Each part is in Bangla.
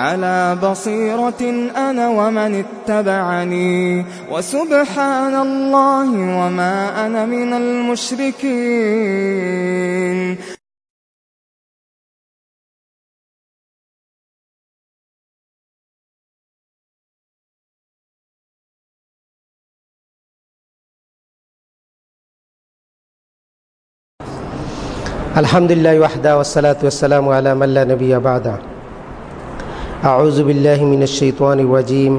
على بصيرة أنا ومن اتبعني. وسبحان الله وما أنا من المشركين. الحمد لله وحده والصلاة والسلام على من لا نبي بعده. أعوذ بالله من الشيطان الرجيم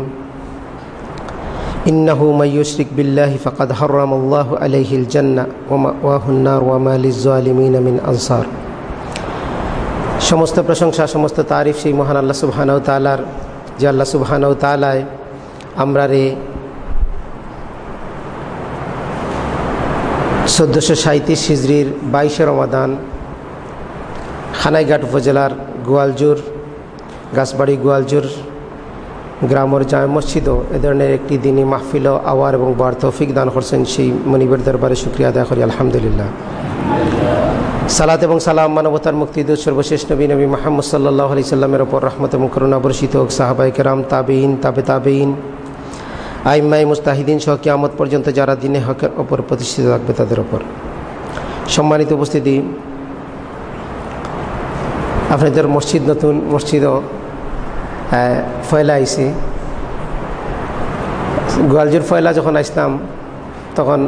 إنه من يشرك بالله فقد حرم الله عليه الجنة ومأواه النار وما للظالمين من أنصار সমস্ত প্রশংসা সমস্ত তারিফ সেই মহান আল্লাহ সুবহানাহু তাআলার যে আল্লাহ সুবহানাহু তাআলায় আমরা রে চোদ্দোশো সাঁত্রিশ হিজড়ির বাইশে রমাদান খানাইঘাট উপজেলার গোয়ালজুর গাছবাড়ি গোয়ালজুর গ্রামের জামে মসজিদও এ ধরনের একটি দিনই মাহফিল আওয়ার এবং বার তৌফিক দান করছেন সেই মনিবের দরবারে শুক্রিয়া আদায় করি, আলহামদুলিল্লাহ। সালাত এবং সালাম মানবতার মুক্তিদূত সর্বশেষ নবী নবী মাহমদ সাল্লাহ আলি সাল্লামের ওপর রহমত এবং করুণা বর্ষিত হোক সাহাবাই কেরাম তাবেইন তাবে তাবেইন আইমাই মুস্তাহিদিন সহ কিয়ামত পর্যন্ত যারা দিনে হকের ওপর প্রতিষ্ঠিত থাকবে তাদের ওপর। সম্মানিত উপস্থিতি, আপনাদের মসজিদ নতুন মসজিদও ফয়লা আইসি গোয়ালজুর ফয়লা যখন আসতাম তখন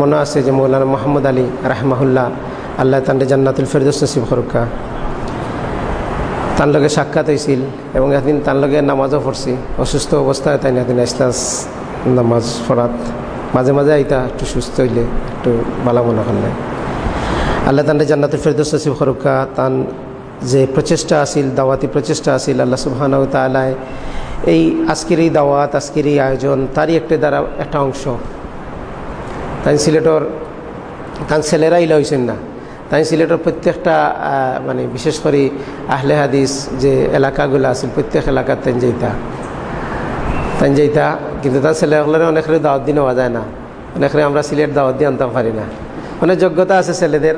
মনে আছে যে মৌলানা মোহাম্মদ আলী রাহমাহুল্লাহ, আল্লাহ তান্ডে জান্নাতুল ফেরদোস নসিব খরুকা তার লগে সাক্ষাৎ হয়েছিল এবং একদিন তার লগে নামাজও পড়ছি। অসুস্থ অবস্থায় তাই একদিন আসতাস নামাজ পড়াত। মাঝে মাঝে আইতা, একটু সুস্থ হইলে একটু ভালো মনে করলে। আল্লাহ তান্ডে জান্নাতুল ফেরদোস নসিব খরুকা তান যে প্রচেষ্টা আসিল, দাওয়াতি প্রচেষ্টা আসিল, আল্লাহ সুবাহানাউ তালায় এই আজকের এই দাওয়াত, আজকের এই আয়োজন তারই একটা দ্বারা একটা অংশ। তাই সিলেটর তান ছেলেরাই লইছেন না। তাই সিলেটের প্রত্যেকটা মানে বিশেষ করে আহলে হাদিস যে এলাকাগুলো আছে প্রত্যেক এলাকার তেন যেইতা তাই যেইতা কিন্তু তার ছেলেগুলোর অনেকের দাওয়াত দিয়ে নেওয়া যায় না। অনেকের আমরা সিলেট দাওয়াত দিয়ে আনতে পারি না। অনেক যোগ্যতা আছে ছেলেদের,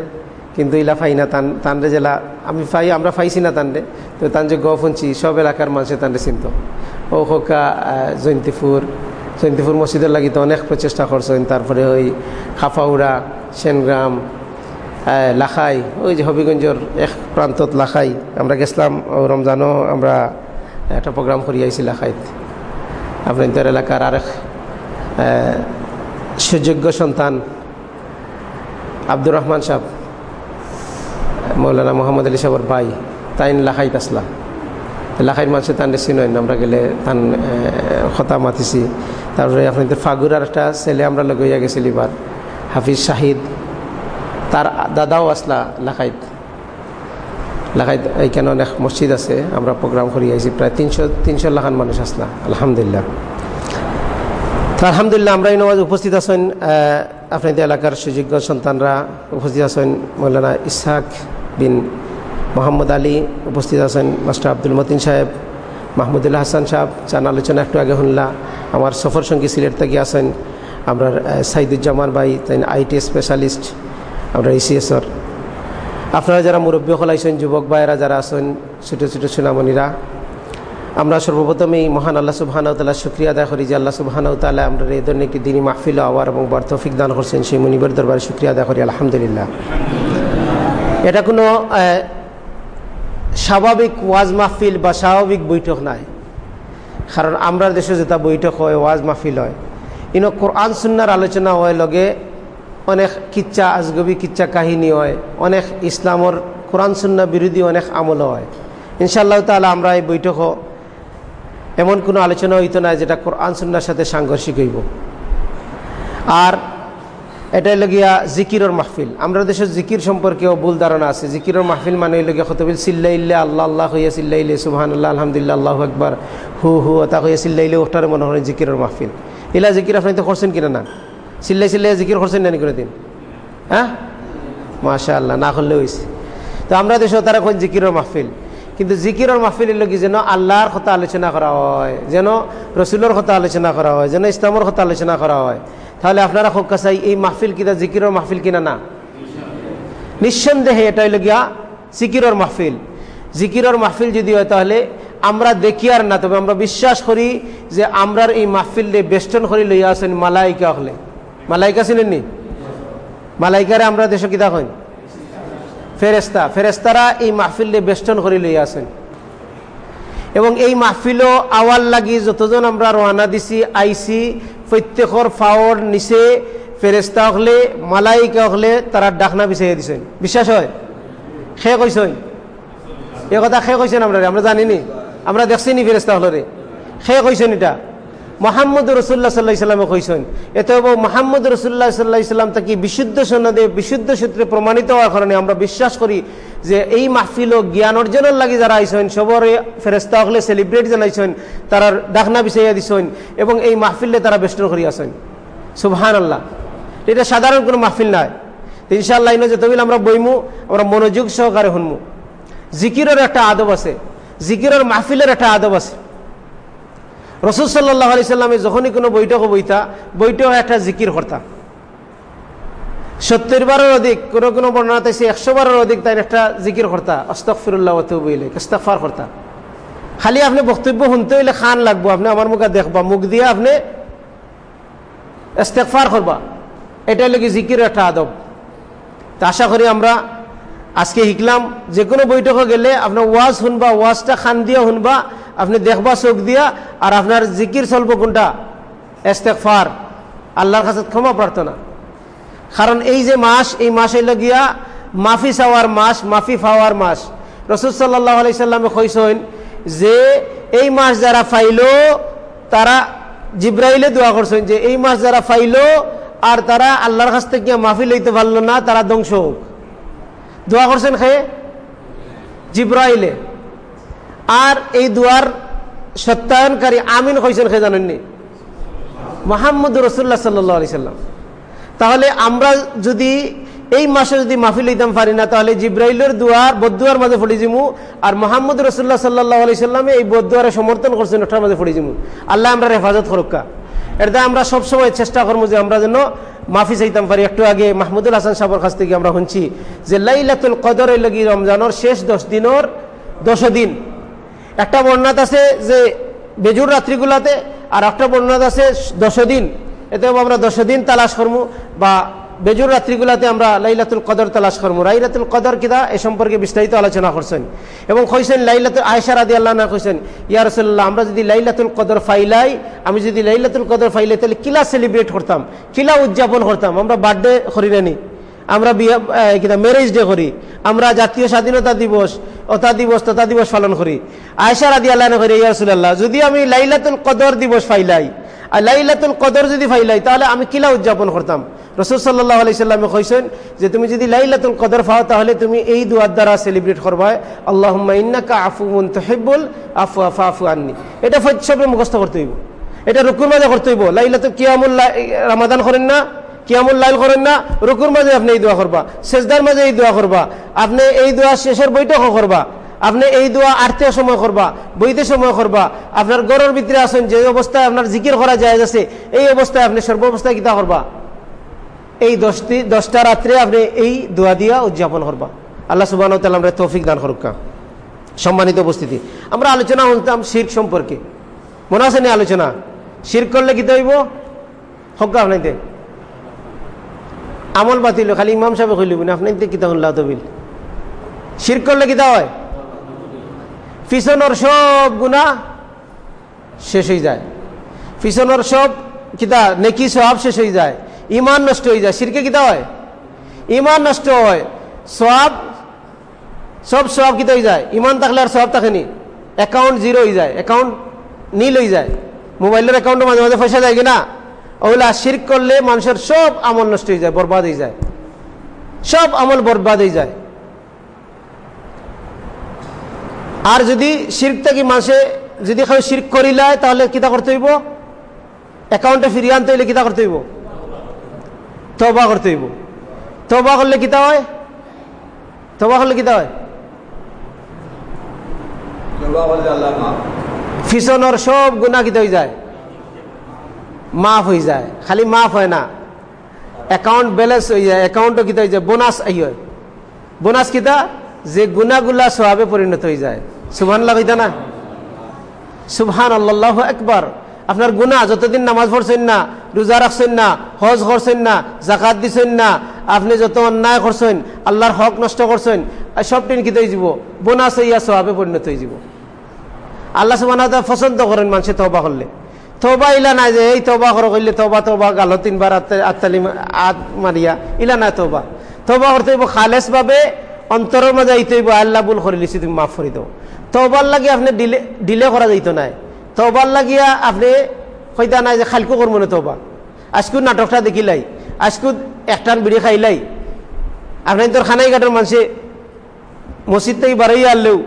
কিন্তু ইলা ফাই না তান, তানরে জেলা আমি ফাই, আমরা ফাইছি না তানরে। তো তান যে গফুনছি সব এলাকার মানুষে তানরে চিনত। ও হোকা জয়ন্তীপুর জয়ন্তীপুর মসজিদের লাগি তো অনেক প্রচেষ্টা করছেন তারপরে ওই খাফাউড়া, সেনগ্রাম লাখাই, ওই যে হবিগঞ্জের এক প্রান্তত লাখাই। আমরা গেছিলাম রমজানও আমরা একটা প্রোগ্রাম করি আইছি লাখাইত। আপনাদের এলাকার আরেক সুযোগ্য সন্তান, আব্দুর রহমান সাহেব। মৌলানা মোহাম্মদ আলী সাহর ভাই, তাইন লাখাইত আসলাম লাখাইর মানুষের তান চিনইন আমরা গেলে তান খতা মাতিছি। তারপরে আপনাদের ফাগুরার একটা ছেলে আমরা লগইয়া গেছিল এবার, হাফিজ শাহিদ। তার দাদাও আসলা লাখাইত। লাখাইত এইখানে অনেক মসজিদ আছে, আমরা প্রোগ্রাম করি আইছি, প্রায় তিনশো তিনশো লাখান মানুষ আসলা, আলহামদুলিল্লাহ। তো আলহামদুলিল্লাহ আমরা এই নমাজ উপস্থিত আছেন আপনাদের এলাকার সুযোগ্য সন্তানরা উপস্থিত আছেন, মৌলানা ইসাক বিন মোহাম্মদ আলী উপস্থিত আছেন মাস্টার আব্দুল মতিন সাহেব, মাহমুদুল্লাহ হাসান সাহেব চান আলোচনা একটু আগে শুনলা। আমার সফর সঙ্গী সিলেট থেকে আছেন আমরা সাইদুজ্জামান ভাই তাই আইটি স্পেশালিস্ট আমরা ইসিএসর আপনারা যারা মুরব্বী হলাইছেন যুবক ভাইয়েরা যারা আছেন, ছোটো ছোটো সুনামণিরা, আমরা সর্বপ্রথম এই মহান আল্লাহ সুবাহানাউতাল্লাহ শুক্রিয়া আদায় করি যে আল্লাহ সুবাহানাউতাল্লাহ আমরা এই ধরনের একটি দিনই মাহফিল আওয়ার এবং বর্তফিক দান করছেন। সেই মনিবের দরবারে শুক্রিয়া আদায় করি, আলহামদুলিল্লাহ। এটা কোনো স্বাভাবিক ওয়াজ মাহফিল বা স্বাভাবিক বৈঠক নাই। কারণ আমরা দেশে যেটা বৈঠক হয়, ওয়াজ মাহফিল হয়। ইনো কোরআন সুন্নার আলোচনা হয় লগে অনেক কিচ্ছা আজগবি, কিচ্ছা কাহিনী হয়, অনেক ইসলামর কোরআন সুন্না বিরোধী অনেক আমল হয়। ইনশাআল্লাহ তাহলে আমরা এই বৈঠক এমন কোনো আলোচনা হইতো না যেটা কোরআন সুন্নার সাথে সাংঘর্ষিক হইব। আর এটাই লগিয়া জিকিরর মাহফিল। আমরা দেশের জিকির সম্পর্কেও ভুল ধারণা আছে। জিকিরর মাহফিল মানে লগিয়া খতবিল চিল্লাইল্লে আল্লাহ আল্লাহ হইয়া চিল্লাইলে সুবহান আল্লাহ আলহামদুলিল্লাহ, আল্লাহ একবার হু হু, তা হইয়া চিল্লাইলে ওটার মনে হয় জিকিরর মাহফিল। ইলা জিকির আপনি তো করছেন কিনা না? চিল্লাই চিল্লাই জিকির করছেন নানি করে দিন হ্যাঁ? মাশা আল্লাহ না করলে হয়েছে তো আমরা দেশ তারা কোন জিকিরের মাহফিল। কিন্তু জিকিরের মাহফিলের লোক যেন আল্লাহর কথা আলোচনা করা হয়, যেন রসুলের কথা আলোচনা করা হয়, যেন ইসলামের কথা আলোচনা করা হয় তাহলে আপনারা হোক চাই এই মাহফিল কিনা, জিকিরের মাহফিল কিনা না? নিঃসন্দেহে এটা হইল গিয়া জিকিরর মাহফিল। জিকিরর মাহফিল যদি হয় তাহলে আমরা দেখি আর না, তবে আমরা বিশ্বাস করি যে আমরার এই মাহফিলে বেষ্টন করি লইয়া আসেন মালাইকা হলে। মালাইকা চিনেননি মালাইকারে আমরা দেশ কিতা হইন ফেরেস্তা ফেরেস্তারা এই মাহফিলে বেষ্টন করে লইয়া আসেন এবং এই মাহফিলও আওয়াল লাগি যতজন আমরা রওনা দিছি আইসি প্রত্যেকর ফাওর নিচে ফেরেস্তা হলে, মালাইকা হলে তারা ডাকনা বিচাইয়া দিছেন। বিশ্বাস হয়? সে কইসেন এ কথা সে কইছেন আমরা আমরা জানিনি। আমরা দেখছি নি ফেরেস্তা হলরে। সে কইছেন এটা? মোহাম্মদ রসুল্লাহ সাল্লাহ ইসলামে কইছেন। এতে মোহাম্মদ রসুল্লাহ সাল্লাহ ইসলাম তাকে বিশুদ্ধ সনদে, বিশুদ্ধ সূত্রে প্রমাণিত হওয়ার কারণে আমরা বিশ্বাস করি যে এই মাহফিল জ্ঞান অর্জনের লাগি যারা আইসেন সবরে ফেরেস্তা হলে সেলিব্রেট জানাইছেন, তারা ডাকনা বিচাইয়া দিছেন এবং এই মাহফিলে তারা বেষ্টন করিয়াছেন সুবহান আল্লাহ এটা সাধারণ কোনো মাহফিল নাই। ইনশাআল্লাহ ইনো যেতবিল আমরা বইমু, আমরা মনোযোগ সহকারে শুনমু জিকিরের একটা আদব আছে। জিকিরের মাহফিলের একটা আদব আছে। রসুল সাল্লাহ আলি সাল্লামে যখনই কোনো বৈঠক বইতা বৈঠক একটা জিকির কর্তা। সত্তর বারের অধিক, কোনো কোনো বর্ণনা তাইছে একশো বারের অধিক তাই একটা জিকির কর্তা অস্তক ফিরুল্লাহ বইলে ইস্তাকফার কর্তা। খালি আপনি বক্তব্য শুনতে হইলে খান লাগবো, আপনি আমার মুখে দেখবা, মুখ দিয়ে আপনি ইস্তেকফার করবা। এটা লেগে জিকির একটা আদব। তা আশা করি আমরা আজকে শিখলাম, যে কোনো বৈঠকে গেলে আপনার ওয়াজ শুনবা, ওয়াজটা খান দিয়া শুনবা, আপনি দেখবা, চোখ দিয়া আর আপনার জিকির চলবো কোনটা? এস্তেকফার আল্লাহর কাছে ক্ষমা প্রার্থনা। কারণ এই যে মাস, এই মাস হইল গিয়া মাফি চাওয়ার মাস, মাফি ফাওয়ার মাস। রসুল সাল্লাহ আলি সাল্লামে কইসেন যে, এই মাস যারা ফাইল তারা জিব্রাইলে দোয়া করছেন যে, এই মাস যারা ফাইল আর তারা আল্লাহর কাছ থেকে মাফি লইতে পারল না, তারা ধ্বংস হোক। দোয়া করছেন খেয়ে জিব্রাইলে। আর এই দোয়ার সত্যায়নকারী আমিন কইছেন খেয়ে জানেননি মোহাম্মদ রসুল্লাহ সাল্লাহ আলি সাল্লাম। তাহলে আমরা যদি এই মাসে যদি মাহফিল লইতাম পারি না, তাহলে জিব্রাইলের দুয়ার বদুয়ার মাঝে ফড়ি জিমু আর মোহাম্মদ রসুল্লাহ সাল্লাহ আলি সাল্লামে এই বদুয়ারে সমর্থন করছেন ওটার মাঝে ফড়ি জিমু আল্লাহ আমরা হেফাজত করুকা এটা আমরা সবসময় চেষ্টা করব যে আমরা যেন মাফি চাইতাম পারি। একটু আগে মাহমুদুল হাসান সাহর কাছ থেকে আমরা শুনছি যে লাইলাতুল কদর লাগি রমজানোর শেষ দশ দিনের দশ দিন। একটা বর্ণাত আছে যে বেজুর রাত্রিগুলাতে, আর একটা বর্ণাত আছে দশ দিন। এতে আমরা দশ দিন তালাশ করব বা বেজুর রাত্রিগুলাতে আমরা লাইলাতুল কদর তালাশ করব লাইলাতুল কদর কিদা? এ সম্পর্কে বিস্তারিত আলোচনা করছেন। এবং কইছেন লাইলাতুল আয়সা রাদি আল্লাহ না কইছেন, ইয়া রসল্লাহ আমরা যদি লাইলাতুল কদর ফাইলাই, আমি যদি লাইলাতুল কদর ফাইলাই, তাহলে কিলা সেলিব্রেট করতাম? কিলা উদযাপন করতাম? আমরা বার্থডে করি নানি আমরা ম্যারেজ ডে করি। আমরা জাতীয় স্বাধীনতা দিবস অতা দিবস, তথা দিবস পালন করি। আয়সা রাদি আল্লাহ করি ইয়া রসুল্লাহ যদি আমি লাইলাতুল কদর দিবস ফাইলাই, আর লাইলাতুল কদর যদি ফাইলাই, তাহলে আমি কিলা উদযাপন করতাম? রসুল সাল্লাহ আলি সাল্লামে কইছেন যে, তুমি যদি লাইলাতুল কদর পাও, তাহলে তুমি এই দুয়ার দ্বারা সেলিব্রেট করবা। আল্লাহ ইন্নাকা আফু মুন তহেবুল আফু আফা আফু আননি। এটা সবে মুখস্থ করতে হইব। এটা রুকুর মাঝে করতে হইব। লাইলাতুল কিয়ামুল রামাদান করেন না। কিয়ামুল লাইল করেন না, রুকুর মাঝে আপনি এই দোয়া করবা শেষদার মাঝে এই দোয়া করবা, আপনি এই দোয়া শেষের বৈঠকও করবা, আপনি এই দোয়া আর্থে সময় করবা, বইতে সময় করবা, আপনার গড়ের ভিতরে আসেন যে অবস্থায় আপনার জিকির করা যায় আছে, এই অবস্থায় আপনি সর্বাবস্থায় কিতা করবা? এই দশটি, দশটা রাত্রে আপনি এই দোয়া দিয়া উদযাপন করবা। আল্লাহ সুবাহ আমরা তৌফিক দান করুকা। সম্মানিত উপস্থিতি। আমরা আলোচনা শুনতাম শির্ক সম্পর্কে। মনে আছে আলোচনা? শির করলে কি হইব? হকা আপনাইতে আমল বাতিল খালি ইমাম সাহেব কইলিব না আপনাইতে কিতা শুনলা তবিল শির করলে কিতা হয়? পিছনের সব গুণা শেষ হয়ে যায়। পিছনের সব কিতা নেকি সব শেষ হয়ে যায়। ইমান নষ্ট হয়ে যায়। সিরকে কিতা হয়? ইমান নষ্ট হয়। সব সব সব কিতা হয়ে যায়? ইমান থাকলে আর সব থাকেনি অ্যাকাউন্ট জিরো হয়ে যায়। অ্যাকাউন্ট নীল হয়ে যায়। মোবাইলের অ্যাকাউন্টে মাঝে মাঝে পয়সা যায় কিনা? ওগুলা শির্ক করলে মানুষের সব আমল নষ্ট হয়ে যায় বরবাদ হয়ে যায়। সব আমল বরবাদ হয়ে যায়। আর যদি শির্ক থাকি মাসে যদি কেউ শির্ক করিলায় তাহলে কিতা করতে হইব? অ্যাকাউন্টে ফিরিয়ে আনতে হইলে কিতা করতে হইব? তবা করতে হইব। তবা করলে কিতা হয়? তবা করলে কিতা হয়? ফিসনের সব গুণা কিতা হয়ে যায়। মাফ হয়ে যায়। খালি মাফ হয় না। অ্যাকাউন্ট ব্যালেন্স হয়ে যায় অ্যাকাউন্টও কিতা হয়ে যায় বোনাস আই হয়। বোনাস কিতা? যে গুণাগুলা সবাবে পরিণত হয়ে যায়। সুবহান লাগাইতা না? সুবহান আল্লাহ একবার আপনার গুণা যতদিন নামাজ পড়ছেন না, রোজা রাখছেন না, হজ করছেন না জাকাত দিছেন না, আপনি যত অন্যায় করছেন, আল্লাহর হক নষ্ট করছেন সব টিন কিতে যাব? বোনাস হইয়া সবাবে পরিণত হয়ে যাব। আল্লাহ সুবাহ পছন্দ করেন মানুষে তবা করলে। তবা ইলা নাই যে, এই তবা করো করলে তবা তবা গালো তিনবার আত্মালি আত মারিয়া। ইলা নাই তবা। তবা করতে হইব খালেস ভাবে অন্তরের মাঝে আইতে হইব, আল্লাহ বুল করে লিছি তুমি মাফ করে দাও। তবার লাগি আপনি ডিলে ডিলে করা যাইত নাই। তবার লাগিয়া আপনি কইতা নাই যে, খালকু করব না তবা। আজকু নাটকটা দেখিলাই, আজকু একটান বিড়ি খাইলাই। আপনি তোর খানাই ঘাটের মানুষে মসজিদ থেকে বাড়াই আনলেও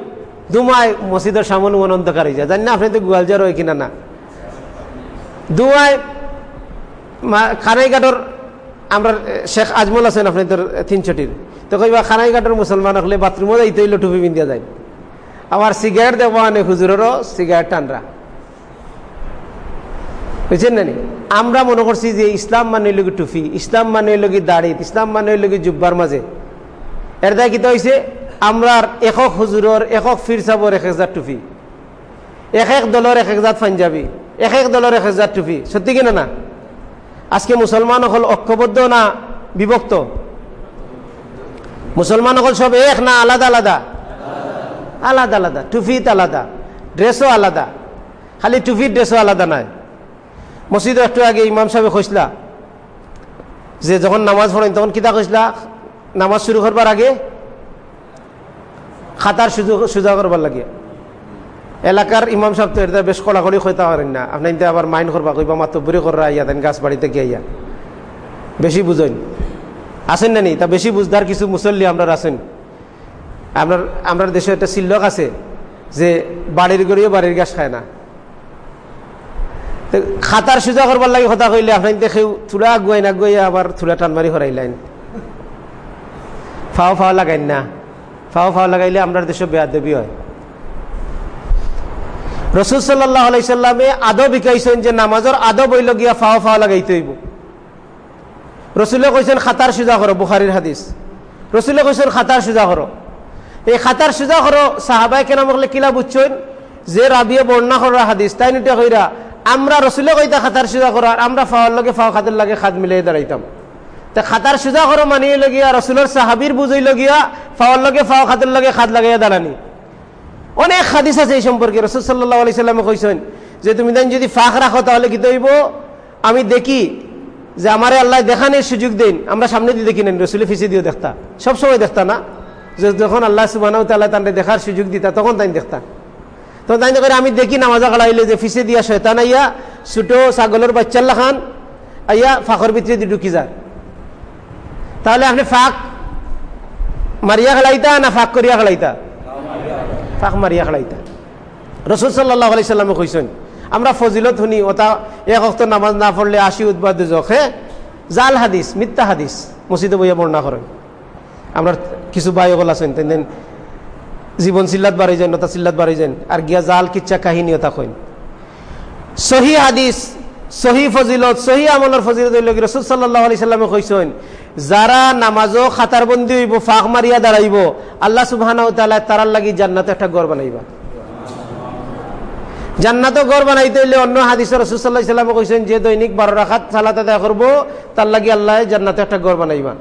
দুমায় মসজিদের সামনে মন অন্ধকার হয়ে যায়। জানি না আপনি তো গোয়ালজার হয় কিনা না। দুমায় খানাইঘাটর আমরা শেখ আজমল আছেন আপনি তোর তিনশোটির তো কইবা খানাইঘাটর মুসলমান হলে বাথরুমও যাইতে হইলে টুপি পিন্দিয়া যায়। আমার সিগারেট দেওয়া আনে হুজুরেরও সিগারেট টানরা বুঝছেন না আমরা মনে করছি যে ইসলাম মানে লগে টুফি ইসলাম মানে লগে দাড়িত, ইসলাম মানে লগে জুব্বার মাঝে। এর দায় কিতা হয়েছে আমরা একক হুজুরের একক ফির সাবর এক হাজার টুফি এক এক দলের এক হাজার পাঞ্জাবি। এক এক দলের এক হাজার টুফি সত্যি কিনা না আজকে মুসলমান হল ঐক্যবদ্ধ না বিভক্ত? মুসলমান হল সব এক না আলাদা আলাদা? আলাদা আলাদা। টুফিত আলাদা, ড্রেসও আলাদা। খালি টুফির ড্রেসও আলাদা নাই মসজিদ একটু আগে ইমাম সাহেব কইসলা যে যখন নামাজ পড়েন তখন কিতা কইসলা? নামাজ শুরু করবার আগে খাতার সুযোগ সুজা করবার লাগে। এলাকার ইমাম সাহেব তো এটা বেশ কড়াকড়ি হইতে পারেন না। আপনি কিন্তু আবার মাইন্ড করবা কইবা, মাত্র বুড়ি করা ইয়া দেন, গাছ বাড়িতে গিয়ে ইয়া বেশি বুঝেন। আসেন না নি? তা বেশি বুঝদার কিছু মুসল্লি আমরা আছেন। আপনার আপনার দেশে একটা সিল্লক আছে যে বাড়ির গড়িয়ে বাড়ির গাছ খায় না। খাতার সুজা করবার লাগে কথা কইলে আপনার দেখে থুড়া গুয়াই না গুয়াই আবার থুড়া টানমারি হরাইলেন। ফাও ফাও লাগাইন না। ফাও ফাও লাগাইলে আপনার দেশে দেবী হয়। রসুল সাল্লাহ আলাইসাল্লামে আদব শিকাইছেন যে নামাজর আদব হইল গিয়া ফাও ফাও লাগাইতে হইব। রসুলে কইছেন খাতার সুজা করো বুখারির হাদিস রসুলে কইছেন খাতার সুজা করো এই খাতার সুজা করো সাহাবাই কেন বললে কিলা বুঝছেন যে রাবিয়ে বর্ণনা করার হাদিস তাই নিতে কইরা আমরা রসুলে কইতা খাতার সুজা আর আমরা ফাওয়ার লগে ফাও খাতের লাগে খাত মিলাই দাঁড়াইতাম। তা খাতার সুজা করো মানিয়ে লগিয়া রসুলের সাহাবির বুঝই লগিয়া ফাওয়ার লগে ফাও খাতের লগে খাত লাগাইয়া দাঁড়ানি। অনেক হাদিস আছে এই সম্পর্কে। রসুল সাল্লাহ আলি সাল্লামে কইছেন যে, তুমি দেন যদি ফাঁক রাখো তাহলে কি তৈব আমি দেখি যে আমারে আল্লাহ দেখানোর সুযোগ দেন। আমরা সামনে দিয়ে দেখি নেন, রসুলের ফিসে দিয়েও দেখতা। সবসময় দেখতা না। যে যখন আল্লাহ সুবাহ তাল্লাহ তান্ডে দেখার সুযোগ দিতা, তখন তাই দেখতা। তখন তাই করে আমি দেখি নামাজা কালাইলে যে ফিসে দিয়া শয়তান আইয়া ছোটো ছাগলের বাচ্চাল্লা খান আইয়া ফাঁকর ভিতরে দিয়ে ঢুকি যায়। তাহলে আপনি ফাঁক মারিয়া খেলাইতা না ফাঁক করিয়া খেলাইতা ফাঁক মারিয়া খেলাইতা রসুল সাল্লাহ আলি সাল্লামে কইছেন, আমরা ফজিলত শুনি ওটা এক অক্ত নামাজ না পড়লে আশি উদ্বাদ জখে জাল হাদিস, মিথ্যা হাদিস, মসজিদে বইয়া বর্ণনা করেন। আমরা কিছু বায়কল আছেন, তেন জীবন চিল্লাত বাড়ি যান ওটা চিল্লাত বাড়ি যান, আর গিয়া জাল কিচ্ছা কাহিনী ওটা কইন। সহি হাদিস, সহি ফজিলত, সহি আমলের ফজিলত রসুল সাল্লাহ আলি সাল্লামে কইছেন যারা নামাজও খাতার বন্দি হইব, ফাঁক মারিয়া দাঁড়াইব, আল্লাহ সুবাহ তারার লাগি জান্নাতে একটা গড় বানাইবা। জান্নাত গড় বানাইতে হইলে অন্য হাদিসের রসুল্লাহ ইসলামে কইছেন, যে দৈনিক বারো রাখাত সালাত আদায় করব, তার লাগি আল্লাহ জান্নাতে একটা গড় বানাইবা।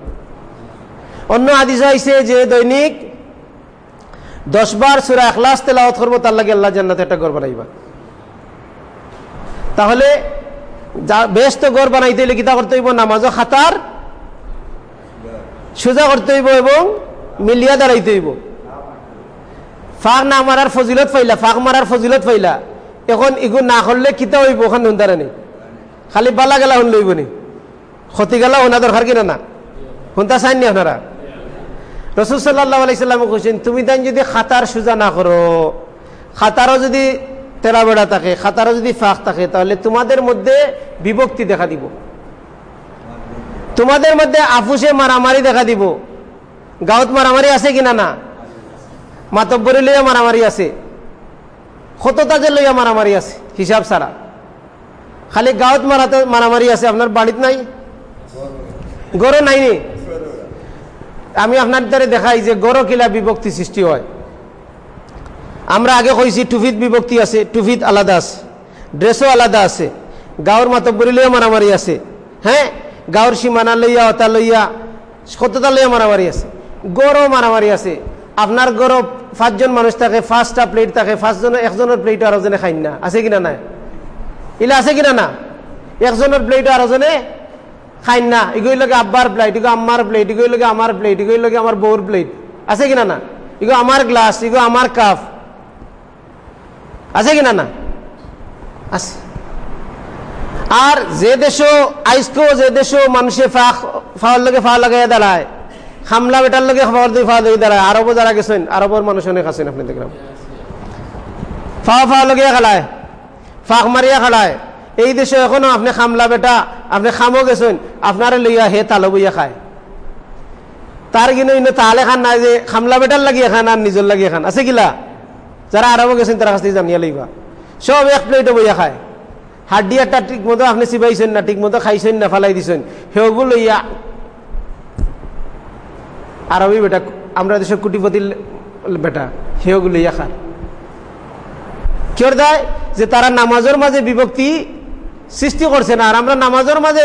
অন্য হাদিস আইছে যে দৈনিক দশ বার সুরা এখলাস তেলাওয়াত করব, তার লাগে আল্লাহ জান্নাতে একটা গড় বানাইবা। তাহলে বেশ তো গড় বানাইতে হইলে কিতা করতে হইব? নামাজও খাতার সোজা করতে হইব এবং মিলিয়া দাঁড়াইতে হইব। ফাঁক না মারার ফজিলত পাইলা, ফাঁক মারার ফজিলত পাইলা। এখন ইগু না করলে কিতা হইব ওখান হুন্দারে নি? খালি বালা গেলা হুন লইব নি? ক্ষতি গেলা হোনা দরকার কিনা না? হুন্তা চাইন নি আপনারা? রসুল সাল্লাহ আলাইসাল্লামে কৈছেন তুমি তাই যদি খাতার সোজা না করো, খাতারও যদি তেরা বেড়া থাকে, খাতারও যদি ফাঁক থাকে, তাহলে তোমাদের মধ্যে বিভক্তি দেখা দিব। তোমাদের মধ্যে আফুসে মারামারি দেখা দিব। গাঁৱত মারামারি আছে কিনা না মাতব্বরি লইয়া মারামারি আছে। যে লইয়া মারামারি আছে, হিসাব ছাড়া। খালি গাঁৱত মারাতে মারামারি আছে, আপনার বাড়িত নাই? গড়ে নাই নি? আমি আপনার দ্বারা দেখাই যে গড় কিলা বিভক্তি সৃষ্টি হয়। আমরা আগে কইছি, টুফিত বিভক্তি আছে, টুফিত আলাদা আছে, ড্রেসও আলাদা আছে, গাঁৱৰ মাতব্বরি লইয়া মারামারি আছে। হ্যাঁ? গাঁৱৰ সীমানা লইয়া, অতা লইয়া, সততা লইয়া মারামারি আছে। গড়ও মারামারি আছে। আপনার গড় পাঁচজন মানুষ থাকে, পাঁচটা প্লেট থাকে পাঁচজনের একজনের প্লেট আর জনে খাই না। আছে কিনা নাই? ইলা আছে কিনা না? একজনের প্লেট আর জনে খাই না। এগুলো লাগে আব্বার প্লেট এগুলো আম্মার প্লেট এগুলো লাগে আমার প্লেট এগুলো লাগে আমার বউর প্লেট আছে কিনা না? এগুলো আমার গ্লাস এগুলো আমার কাপ আছে কিনা না? আছে। আর যে দেশও আইসকো যে দেশও মানুষে ফাঁক, ফাওয়ার লগে ফাওয়া লাগাই দাঁড়ায়। হামলা বেটার লগে ফাওয়ার দিয়ে ফাওয়া দিয়ে দাঁড়ায়। আরবও যারা গেছেন, আরবের মানুষ অনেক আছেন আপনি দেখলাম। ফাওয়া ফাওয়া লগে খেলায়, ফাঁক মারিয়া খেলায়। এই দেশে এখনও আপনি খামলা বেটা, আপনি খামও গেছেন, আপনারে লইয়া হে তালো বইয়া খায়। তার কিন্তু ইনো তাহলে খান নাই যে খামলা বেটার লাগিয়ে খান আর নিজের লাগিয়ে খান। আছে কিলা? যারা আরবও গেছেন, তারা কাছ থেকে জানিয়া লইবা। সব এক প্লেটে বইয়া খায়। হাড্ডি একটা ঠিক মতো আপনি চিবাইছেন না, ঠিক মতো খাইছেন না, ফালাই দিছেন। সেগুলো লইয়া আরবি বেটা, আমরা দেশের কুটিপতি বেটা সেগুলো লইয়া খায় কেউ দেয়? যে তারা নামাজের মাঝে বিভক্তি সৃষ্টি করছে না, আর আমরা নামাজের মাঝে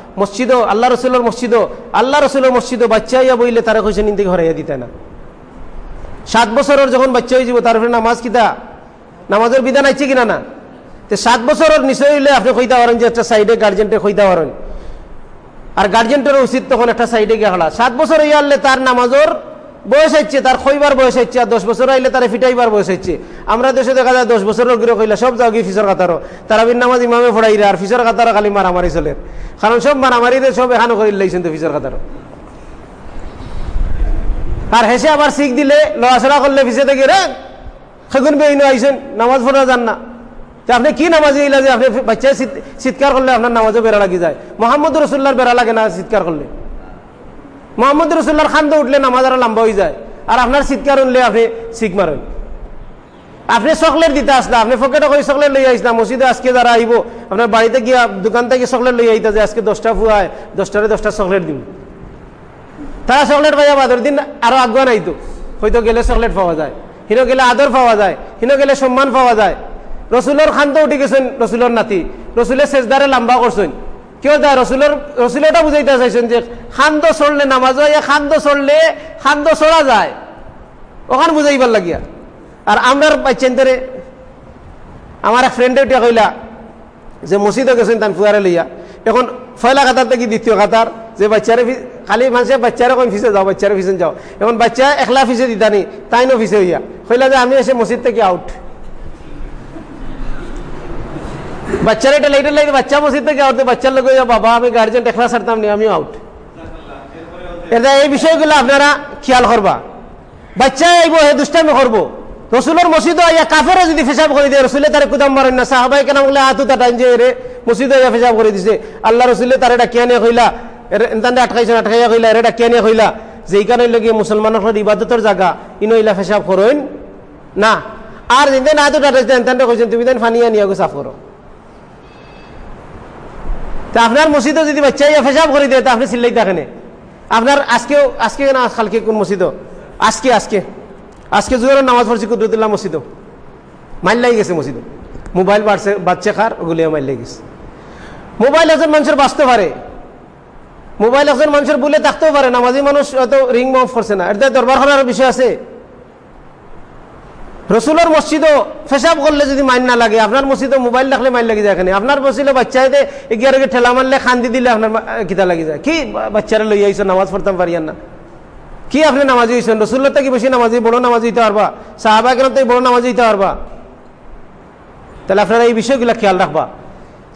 মসজিদও, আল্লাহ রসুলের মসজিদও, আল্লাহ রসুলের মসজিদও বাচ্চা ইয়া বইলে তারা কইসে নিন্দে হরাইয়া দিতে না। সাত বছরের যখন বাচ্চা হয়ে যাব তারপরে নামাজ কিতা? নামাজের বিধান আছে কিনা না? তো সাত বছরের নিশ্চয় হইলে আপনি কইতে পারেন যে একটা সাইডে গার্জেন্টে কইতে পারেন। আর গার্জেন্টের উচিত তখন একটা সাইডে গিয়ে হলা। সাত বছর হইয়া আনলে তার নামাজের বয়স হচ্ছে, তার খইবার বয়স হচ্ছে, আর দশ বছর আইলে তার ফিটাইবার বয়স হচ্ছে। আমরা দেশে দেখা যায় দশ বছরের গিয়ে কইলা, সব যাও গিয়ে ফিসর কাতারও তারা বিন নামাজ ইমামে ফড়াইরা, আর ফিসর কাতারও খালি মারামারি চলে। কারণ সব মারামারিতে সব এখানে করে লাইছেন তো ফিসর কাতারও আর হেসে আবার শিখ দিলে লড়াচড়া করলে ফিসে থেকে রে, সেগুন বেইন আইসেন নামাজ পড়া যান না। আপনি কি নামাজ ইলা যে আপনি বাচ্চায় চিৎকার করলে আপনার নামাজও বেড়া লাগি যায়। মোহাম্মদ রসুল্লার বেড়া লাগে না চিৎকার করলে। মোহাম্মদ রসুল্লার খান্দ উঠলে নামাজ আরও লম্বা হয়ে যায়। আর আপনার চিৎকার উঠলে আপনি শিখ মারেন। আপনি চকলেট দিতে আসলা, আপনি ফকেটে করে চকলেট লই আইসলা মসজিদে আজকে যারা আইব, আপনার বাড়িতে গিয়া দোকান থেকে চকলেট লই আইতা যে আজকে দশটা ফুয়ায়, দশটারে দশটা চকলেট দিন তারা চকলেট পাইয়া বাদর দিন আরও আগুয়া নাইতো হয়তো গেলে চকলেট পাওয়া যায়, হিনো গেলে আদর পাওয়া যায়, হিনো গেলে সম্মান পাওয়া যায়। রসুলের খান্ত উঠি গেছেন রসুলের নাতি, রসুলের শেষদারে লম্বা করছেন। কেউ দেয় রসুলের রসুলেটা বুঝাইতে চাইছেন যে খান্দ চললে নামাজ খান্দ চললে খান্দ চলা যায়। ওখানে বুঝাইবার লাগিয়া। আর আমরা পাইছেন তারে আমার এক ফ্রেন্ডে উঠে কইলা যে মসজিদে গেছেন তান ফুয়ারে লইয়া। এখন ফয়লা কাতার থেকে দ্বিতীয় কাতার যে বাচ্চারে খালি মানুষের বাচ্চারে কম ফিসে যাও বাচ্চারে ফিসে যাও। এখন বাচ্চা একলা ফিসে দিতানি তাইনও ফিসে হইয়া। কইলা যে আমি এসে মসজিদ থেকে আউট বাচ্চারা এটা লাইটে লাইট বাচ্চা মসজিদ থেকে আউট বাচ্চার লোক বাবা আমি গার্জেন একলা ছাড়তাম নি আমি আউট এটা এই বিষয়গুলো আপনারা খেয়াল করবা বাচ্চা আইব হে দুষ্টামি করব রসুলের মসজিদ আইয়া কাফেরও যদি ফেসাব করে দিয়ে রসুলে তার কুদাম মারেন না সাহাবাই কেন বলে আতু তা টাইম যে রে মসজিদ আইয়া ফেসাব করে দিছে আল্লাহ রসুলে তার এটা কিয়া নিয়ে কইলা এনতান আটকাইছেন আটকাইয়া কইলা এটা কিয়া নিয়ে কইলা যে এইখানে লগে মুসলমানের ইবাদতের জায়গা ইনো ইলা ফেসাব করেন না আর যেদিন আতু টাটাইছে এনতানটা কইছেন তুমি দেন ফানিয়া নিয়ে সাফ করো তা আপনার মসজিদও যদি বাচ্চা ইয়া ফেসাব করে দেয়, তা আপনি চিল্লাই থাকেন আপনার আজকেও আজকে না, কালকে কোন মসজিদও? আজকে আজকে। আজকে জোরের নামাজ পড়ছি কুদরতুল্লাহ মসজিদও। মাইল লাগি গেছে মসজিদ মোবাইল বাড়ছে, বাচ্চা খার ওগুলি মাইল লাগি গেছে। মোবাইল একজন মানুষের বাঁচতে পারে। মোবাইল একজন মানুষের বলে থাকতেও পারে। নামাজি মানুষ অত রিং মাফ করছে না। এটা দরবার করার বিষয় আছে। রসুলের মসজিদও ফেসাব করলে যদি মাইন না লাগে, আপনার মসজিদও মোবাইল রাখলে মাইন লাগি যায় এখানে। আপনার মসজিদে বাচ্চাইতে এগিয়ে আগে ঠেলা মারলে খান্দি দিলে আপনার কিতা লাগি যায়। কি বাচ্চারা লই আইসো নামাজ পড়তাম পারিয়ান না? কি আপনি নামাজি হয়েছেন রসুল্লাহ থেকে বেশি নামাজি, বড় নামাজি হইতে পারবা? সাহাবা কেন থেকে বড় নামাজি হইতে পারবা? তাহলে আপনারা এই বিষয়গুলো খেয়াল রাখবা।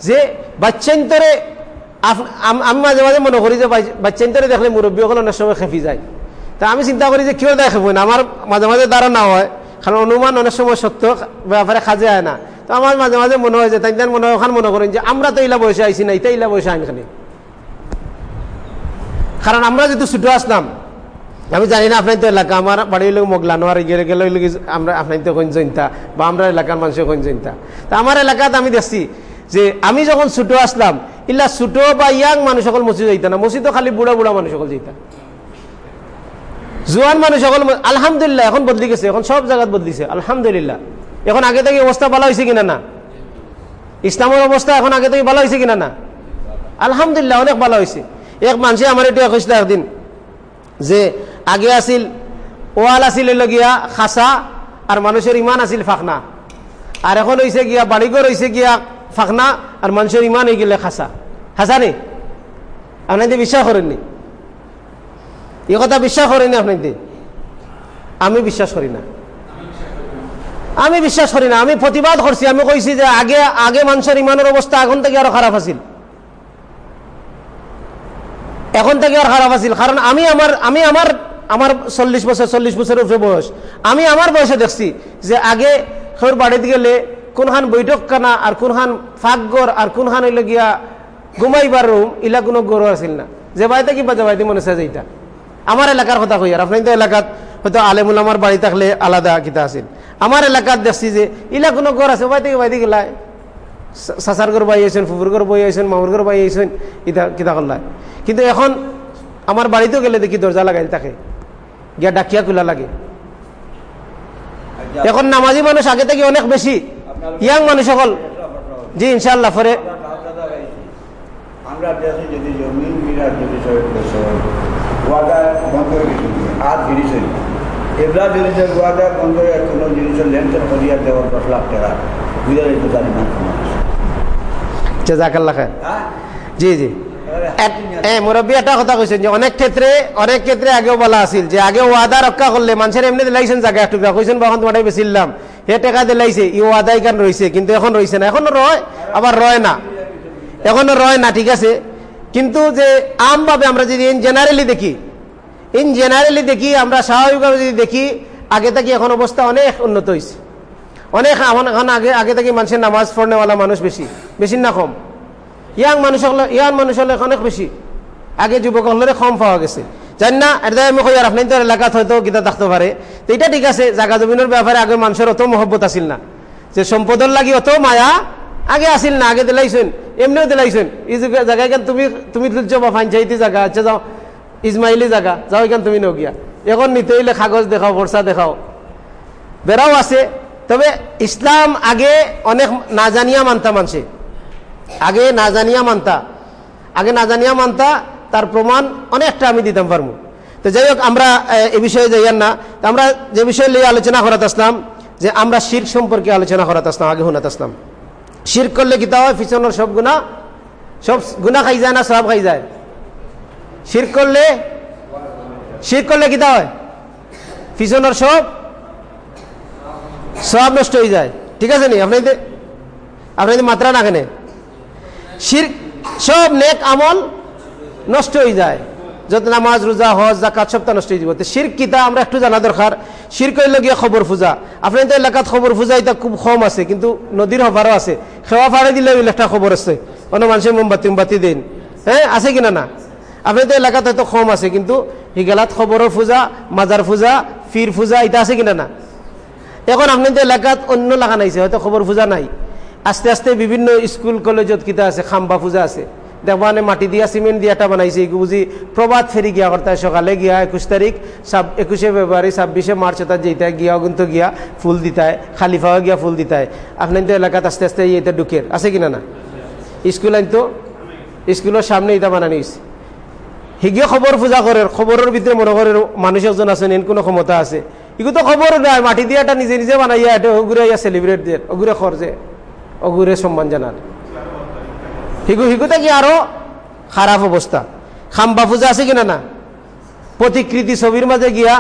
যে বাচ্চান্তরে আমি মাঝে মাঝে মনে করি যে বাচ্চান্তরে দেখলে মুরব্বী হল অনেক সময় খেপি যায়। তা আমি চিন্তা করি যে কেউ দেখব না? আমার মাঝে মাঝে দ্বারা না হয় কারণ অনুমান অনেক সময় সত্য, ব্যাপারে খাজে আয় না। তো আমার মাঝে মাঝে মনে হয় যে, তাই মনে হয়, ওখান মনে করেন যে, আমরা তো ইলা বয়সে আইসি না এটা ইলা বয়সে আইন খালি। কারণ আমরা যেহেতু ছুটো আসলাম, আমি জানি না আপনার তো এলাকা, আমার বাড়ি লোক মোগলানো আর গেলে গেলে আমরা, আপনার তো কোন জনতা, বা আমরা এলাকার মানুষের কোন জনতা। তা আমার এলাকাত আমি দেখছি যে, আমি যখন ছুটো আসলাম ইলা ছুটো বা ইয়াং মানুষ সকল মসজিদ যাইতা না, মসজিদও খালি বুড়া বুড়া মানুষ সকল যাইতা। জোয়ান মানুষ সকল আলহামদুলিল্লাহ, এখন বদলি গেছে, এখন সব জায়গাত বদলিছে, আলহামদুলিল্লাহ। এখন আগে থেকে অবস্থা ভালো হয়েছে কিনা না? ইসলামের অবস্থা এখন আগে থেকে ভালো হয়েছে কিনা না? আলহামদুলিল্লাহ, অনেক ভালো হয়েছে এক মানুষে আমার এটা কৈছিল একদিন যে আগে আছিল, ওয়াল আছিল গিয়া খাসা, আর মানুষের ইমান আছিল ফাখনা। আর এখন হয়েছে গিয়া বাড়িঘর হয়েছে গিয়া ফাখনা, আর মানুষের ইমান হয়ে গেলে খাসা। হাসা নি? আপনাদের বিশ্বাস করেননি? এ কথা বিশ্বাস করেনি আপনাদের। আমি বিশ্বাস করি না। আমি বিশ্বাস করি না। আমি প্রতিবাদ করছি। আমি কইছি যে আগে আগে মানুষের ইমানের অবস্থা এখন থেকে আরও খারাপ আছিল। এখন থেকে আর খারাপ আছিল। কারণ আমি আমার আমি আমার আমার চল্লিশ বছর, চল্লিশ বছরের উপরে বয়স। আমি আমার বয়সে দেখছি যে আগে খোর বাড়িতে গেলে কোনখান বৈঠক কানা আর কোনখান ফাঁকগর আর কোনখান গিয়া ঘুমাইবার রুম ইলা কোনো গরু আছিল না। যে বাড়িতে কিবা যে বাড়িতে মনে চাই যেটা আমার এলাকার কথা কই আর? আপনি তো এলাকাত হয়তো আলেমুল আমার বাড়ি থাকলে আলাদা কিতা আছিল। আমার এলাকাত দেখছি যে ইলা কোনো গড় আছে বাড়িতে বাড়িতে গেলায় সাসার ঘর বাই আইসেন ফুফুর ঘর বই আইসেন মামুর ঘর বাই আইসেন ইতা কিতা করলায় কিন্তু এখন আমার বাড়িতেও গেলে দেখি দরজা লাগাই থাকে। গিয়া ডাকিয়া খোলা লাগে। এখন নামাজি মানুষ আগে থেকে অনেক বেশি ইয়াং মানুষ সকল। জি ইনশাল্লাহ পরে আমরা যদি জমি বিরাট যদি ওয়াদা বন্ধ আর এগুলা জিনিসের ওয়াদা বন্ধ হয়ে কোনো জিনিসের লেনদেন করিয়া দেওয়ার দশ লাখ টাকা বুঝে জানি না জি জি। মুরব্বী একটা কথা যে অনেক ক্ষেত্রে অনেক ক্ষেত্রে আগেও বলা যে আগে ওয়াদা রক্ষা করলে মানুষের এমনি দিলাইছেন জায়গা একটু কইছেন বা এখন তোমাটাই বেছিলাম হে টাকা দিলাইছে ই রয়েছে কিন্তু এখন রয়েছে না। এখনও রয় আবার রয় না। এখনও রয় না ঠিক আছে? কিন্তু যে আমভাবে আমরা যদি ইন জেনারেলি দেখি ইন জেনারেলি দেখি, আমরা স্বাভাবিকভাবে যদি দেখি, আগে থেকে এখন অবস্থা অনেক উন্নত হয়েছে অনেক এখন আগে আগে থেকে মানুষের নামাজ পড়নেওয়ালা মানুষ বেশি বেশি না কম। ইয়াং মানুষ হলে ইয়াং মানুষ হলে অনেক বেশি। আগে যুবক হলে কম পাওয়া গেছে। জানি না, এটা আমি কই, আর আপনার এলাকাত হয়তো গীতা থাকতে পারে। তো এটা ঠিক আছে, জাগা জমিনের ব্যাপারে আগে মানুষের অত মহব্বত আসিল না। যে সম্পদের লাগি অত মায়া আগে আসিল না, আগে দিলাইছেন। এমনিও দিলাইছেন। এই জায়গা এখান তুমি তুমি বা ফাইনচাইতি জায়গা আচ্ছা যাও। ইসমাইলি জায়গা, যাও, এখান তুমি নগিয়া এখন নিতে হইলে কাগজ দেখাও, বর্ষা দেখাও। বেড়াও আছে, তবে ইসলাম আগে অনেক না জানিয়া মানতা মানছে। আগে না জানিয়া মানতা। আগে না জানিয়া মানতা, তার প্রমাণ অনেকটা আমি দিতাম পারব। তো যাই হোক, আমরা, এ বিষয়ে যাইয়ার না। আমরা যে বিষয়ে নিয়ে আলোচনা করাত আসলাম, যে আমরা শির সম্পর্কে আলোচনা করাত আসলাম, আগে হুনাত আসলাম। শির করলে কিতা হয় পিছনের সব গুণা? সব গুণা খাই যায় না সব খাই যায়? শির করলে শির করলে কিতা হয় পিছনের সব সব নষ্ট হয়ে যায়। ঠিক আছে নি? আপনি আপনি মাত্রা না কেনে? শির, সব নেক আমল নষ্ট হয়ে যায়। যত নামাজ, রোজা, হজ জাকাত সবটা নষ্ট হয়ে যাব। শির কিতা আমরা একটু জানা দরকার। শির করলে গিয়ে খবর পূজা আপনি তো এলাকাত খবর পূজা এটা খুব কম আছে, কিন্তু নদীর হবারও আছে। খেওয়া ফাড়ে দিলে একটা খবর আছে। অন্য মানুষের মোমবাতি মোমবাতি দিন হ্যাঁ আছে কিনা না আপনাদের এলাকাতে হয়তো কম আছে, কিন্তু হিগালাত খবরের পূজা মাজার পূজা ফির পূজা, এটা আছে কিনা না এখন আপনাদের এলাকাত অন্য লাগা নাইছে হয়তো খবর পূজা নাই। আস্তে আস্তে বিভিন্ন স্কুল, কলেজত কিতা আছে, খাম্বা পূজা আছে। দেখবানে মাটি দিয়া, সিমেন্ট দিয়া এটা বানাইছে। বুঝি প্রবাদ ফেরি গিয়া করতে সকালে গিয়া একুশ তারিখ সাব একুশে ফেব্রুয়ারি, ছাব্বিশে মার্চ তার যেটা গিয়া কিন্তু গিয়া ফুল দিতায়, খালিফাও গিয়া ফুল দিতায়। আপনার তো এলাকাত আস্তে আস্তে এটা ঢুকের। আছে কিনা না? স্কুল আইন তো? স্কুলের সামনে এটা বানানি হয়েছে হিগিয়ে খবর পূজা করে খবরের ভিতরে মনে করে মানুষ একজন আছেন এন কোনো ক্ষমতা আছে। এগুলো তো খবর নাই, মাটি দিয়ে এটা নিজে নিজে বানাইয়া এটা অগুরে ইয়া সেলিব্রেট দিয়ে অগুরে খরচে অগুরে সম্মান জানার হিগু হিগুতে কি আরও খারাপ অবস্থা? খাম্বা পূজা আছে কিনা না? প্রতিকৃতি ছবির মাঝে গিয়া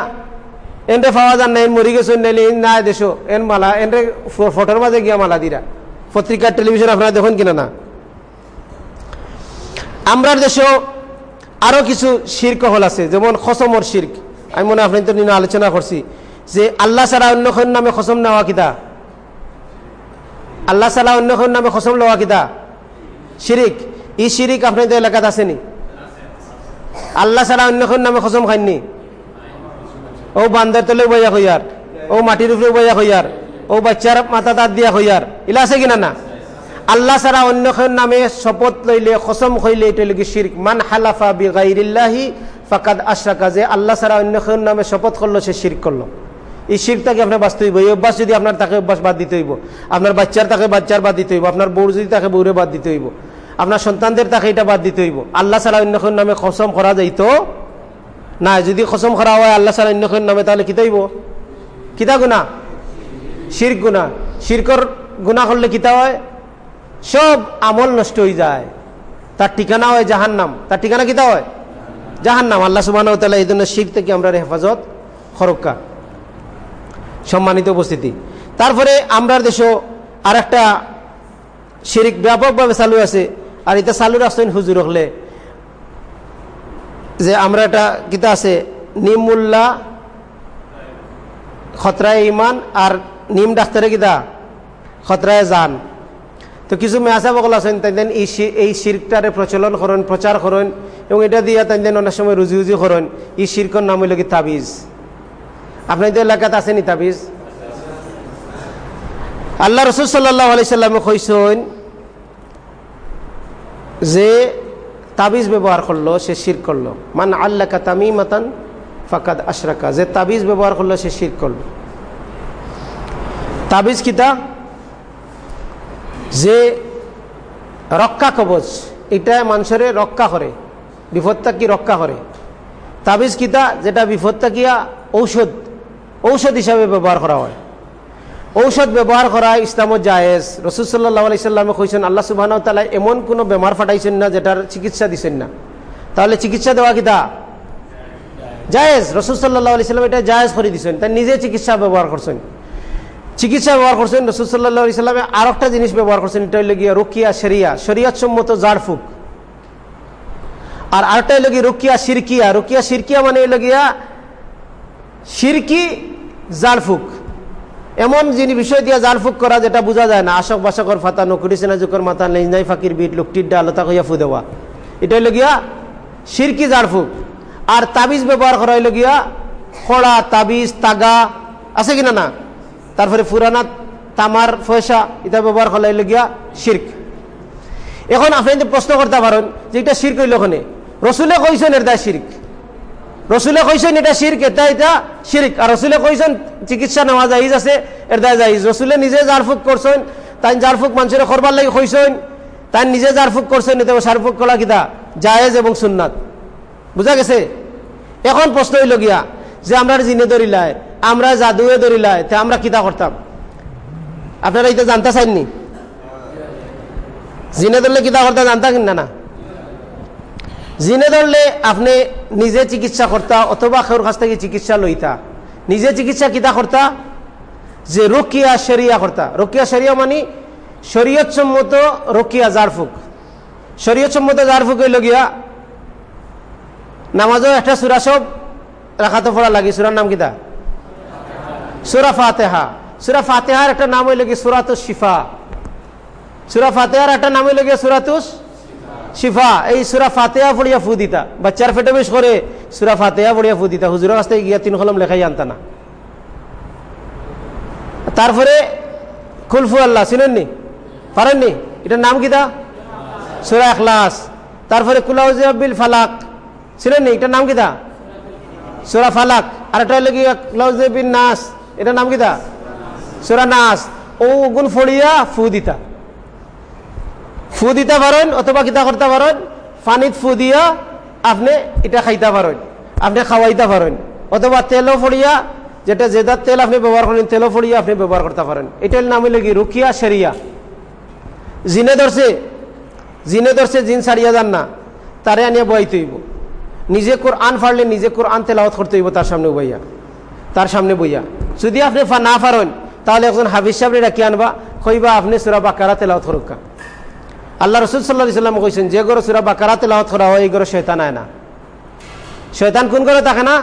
এনরে পাওয়া যান না, এন মরি গেছেন নাইলে এন না দেশো, এন মালা, এনরে ফটোর মাঝে গিয়া মালা দিরা। পত্রিকার টেলিভিশন আপনারা দেখুন কিনা না? আমরার দেশেও আরও কিছু শির্ক হল আছে, যেমন খসমর শির্ক। আমি মনে আপনি তো নিয়ে আলোচনা করছি, যে আল্লাহ ছাড়া অন্য নামে খসম নেওয়া কিতা আল্লাহ ছাড়া অন্য নামে খসম নেওয়া কিতা শিরিক। ই শিরিক আপনাদের এলাকাত আসেনি? আল্লাহ ছাড়া অন্য কোন নামে খসম খাইনি ও বান্দার তলে বইয়া হইয়ার, ও মাটির উপরে বইয়া হইয়ার, ও বাচ্চার মাথা দাঁত দিয়া হইয়ার ইলা আছে কিনা না? আল্লাহ ছাড়া অন্য কেউ নামে শপথ লইলে খসম হইলে এটা লোক শির্ক। মান হালাফা বি গাইরিল্লাহি ফাকাদ আশরাকা, যে আল্লাহ ছাড়া অন্য কেউ নামে শপথ করল, সে শির্ক করল। এই শিরটাকে আপনার বাঁচতে হইব? এই অভ্যাস যদি আপনার তাকে অভ্যাস বাদ দিতে হইব, আপনার বাচ্চার তাকে বাচ্চার বাদ দিতে হইব, আপনার বউ যদি তাকে বউরে বাদ দিতে হইব আপনার সন্তানদের তাকে এটা বাদ দিতে হইব। আল্লাহ ছাড়া অন্য কেউ নামে খসম করা যাইতো না। যদি খসম করা হয়, আল্লাহ ছাড়া অন্য নামে তাহলে কিতা হইব? কিতা গুণা শির গুণা শিরকর গুণা করলে কিতা হয়? সব আমল নষ্ট হয়ে যায়। তার ঠিকানা হয় জাহান নাম তার ঠিকানা কিতা হয়? জাহান নাম আল্লাহ সুবাহ তালা এই জন্য শিখ থেকে আমরা হেফাজত খরক্কা সম্মানিত উপস্থিতি। তারপরে আমরার দেশও আর একটা শিরিক ব্যাপকভাবে চালু আছে। আর এটা চালু রাখছেন হুজুর হলে। যে আমরা একটা কিতা আছে? নিমুল্লা, খতরায় ইমান আর নিম ডাক্তারে কিতা? খতরায় যান তো কিছু মেয়াসা বকল আছেন তাইদেন এই এই শিরকটারে প্রচলন করেন, প্রচার করেন, এবং এটা দিয়ে তাই দেন অনেক সময় রুজি রুজি করেন। এই শিরকর নাম হইল কি তাবিজ। আপনাদের এলাকাত আসেনি তাবিজ? আল্লাহ রসুল সাল্লাহ আলি সাল্লামে কইসন যে তাবিজ ব্যবহার করল, সে শির করল। মান আল্লাহ তামি মাতান ফাকাদ আশরাকা। যে তাবিজ ব্যবহার করল, সে শির করল। তাবিজ কিতা যে রক্ষা কবচ এটা মানুষের রক্ষা করে। বিপদটা কি রক্ষা করে। তাবিজ কিতা যেটা বিপদটা কিয়া ঔষধ ঔষধ হিসাবে ব্যবহার করা হয়। ঔষধ ব্যবহার করা ইসলামত জায়েজ। রসুল সাল্লাহ আলি সাল্লামে কইছেন আল্লাহ সুবাহ তালা এমন কোনো বেমার ফাটাইছেন না যেটার চিকিৎসা দিছেন না। তাহলে চিকিৎসা দেওয়া কিতা জায়েজ। রসুল সাল্লাহ আলি সাল্লাম এটা জায়েজ করে দিছেন। তাই নিজে চিকিৎসা ব্যবহার করছেন চিকিৎসা ব্যবহার করছেন রসুল সাল্লাহ ইসলামে আর একটা জিনিস ব্যবহার করছেন এটা হইল গিয়া রুকিয়া সেরিয়া শরিয়াত সম্মত জাড়ফুক আর আরেকটা হইল গিয়ে রুকিয়া সিরকিয়া। রুকিয়া সিরকিয়া মানে হইল গিয়া সিরকি জাড়ফুক এমন জিনিস বিষয় দিয়া জাড়ফুক করা যেটা বোঝা যায় না, আশক বাসকর ফাতা নকুরি সেনা জুকর মাথা নেই ফাকির বিট লোকটির ডা আলোতা কইয়া ফু দেওয়া। এটা হইল গিয়া সিরকি জাড়ফুক আর তাবিজ ব্যবহার করা হইল গিয়া খড়া, তাবিজ, তাগা, আছে কিনা না? তারপরে পুরানা তামার পয়সা এটা ব্যবহার করলে গিয়া শির্ক এখন আপনি প্রশ্ন করতে পারেন যে এটা শির্ক হইল ওখানে রসুলে কইছেন এটা শির্ক রসুলে কইছেন এটা শির্ক, এটা এটা শির্ক। আর রসুলে কইছেন চিকিৎসা নেওয়া জাহিজ আছে, এটা জাহিজ রসুলে নিজে জারফুক করছেন, তাই জারফুক মানুষের করবার লাগে কইছেন, তাই নিজে জারফুক করছেন এটা সারফুক করা কিতা? জায়েজ এবং সুন্নাত। বুঝা গেছে? এখন প্রশ্ন হইল গিয়া, যে আমরা জিনে ধরিলায় আমরা জাদুয়ে ধরিলায় তে আমরা কিতা করতাম? আপনারা এটা জানতে চাইননি? জিনে ধরলে কিতা করতাম, জানতা কিনা না? জিনে ধরলে আপনি নিজে চিকিৎসা করতা অথবা কেউর কাছ থেকে চিকিৎসা লইতা। নিজে চিকিৎসা কিতা করতা? যে রকিয়া শরিয়া করতা। রকিয়া শরিয়া মানে শরীয়ত সম্মত রকিয়া জারফুক। শরীয়ত সম্মত জারফুক হইল নামাজও একটা সুরা সব রাখাতে পড়া লাগে। সুরার নাম কিতা? সুরা ফাতেহা। সুরা ফাতেহার একটা নাম হইল গিয়ে সুরাতুস শিফা। সুরা ফাতেহার একটা নাম হইল গিয়ে সুরাতুস শিফা, এই সুরা ফাতেহা পড়িয়া ফু দিতা বাচ্চার ফেটে বেশ করে, সুরা ফাতেহা পড়িয়া ফু দিতা হুজুরের কাছ থেকে গিয়া তিন কলম লেখাই আনতা না। তারপরে খুলফু আল্লাহ শুনেননি পারেননি? এটার নাম কিতা সুরা এখলাস তারপরে কুলাউজিয়াবিল ফালাক। শুনেননি এটার নাম কিতা সুরা ফালাক। আর এটা হলো গিয়া নাস। এটার নাম কিতা সুরা নাস। ও গুণ ফড়িয়া ফু দিতা ফু দিতে পারেন অথবা কিতা করতে পারেন, পানিত ফু দিয়া আপনি এটা খাইতে পারেন, আপনি খাওয়াইতে পারেন। অথবা তেলও ফড়িয়া, যেটা জেদার তেল আপনি ব্যবহার করেন তেলও ফড়িয়া আপনি ব্যবহার করতে পারেন। এটার নাম হইলে কি? রুকিয়া সেরিয়া। জিনে ধরছে জিনে ধরছে, জিন সারিয়া যান না, তারে আনিয়া বয়াইতে হইব। নিজে কোরআন ফাড়লে নিজে কোরআন তেলাওয়াত করতে হইব তার সামনে বইয়া। তার সামনে বইয়া। যদি আপনি না পারেন, তাহলে একজন হাফিজ সাহেব ডাকি আনবা, কইবা আপনি সুরা বাকারা তেলাওয়াত করুকা আল্লাহ রসুল সাল্লাহ সাল্লাম কইছেন, যে গরো সুরা বাকারা তেলাওয়াত করা হয়, এই গরো শৈতান আয় না। শৈতান কোন করে থাকে না?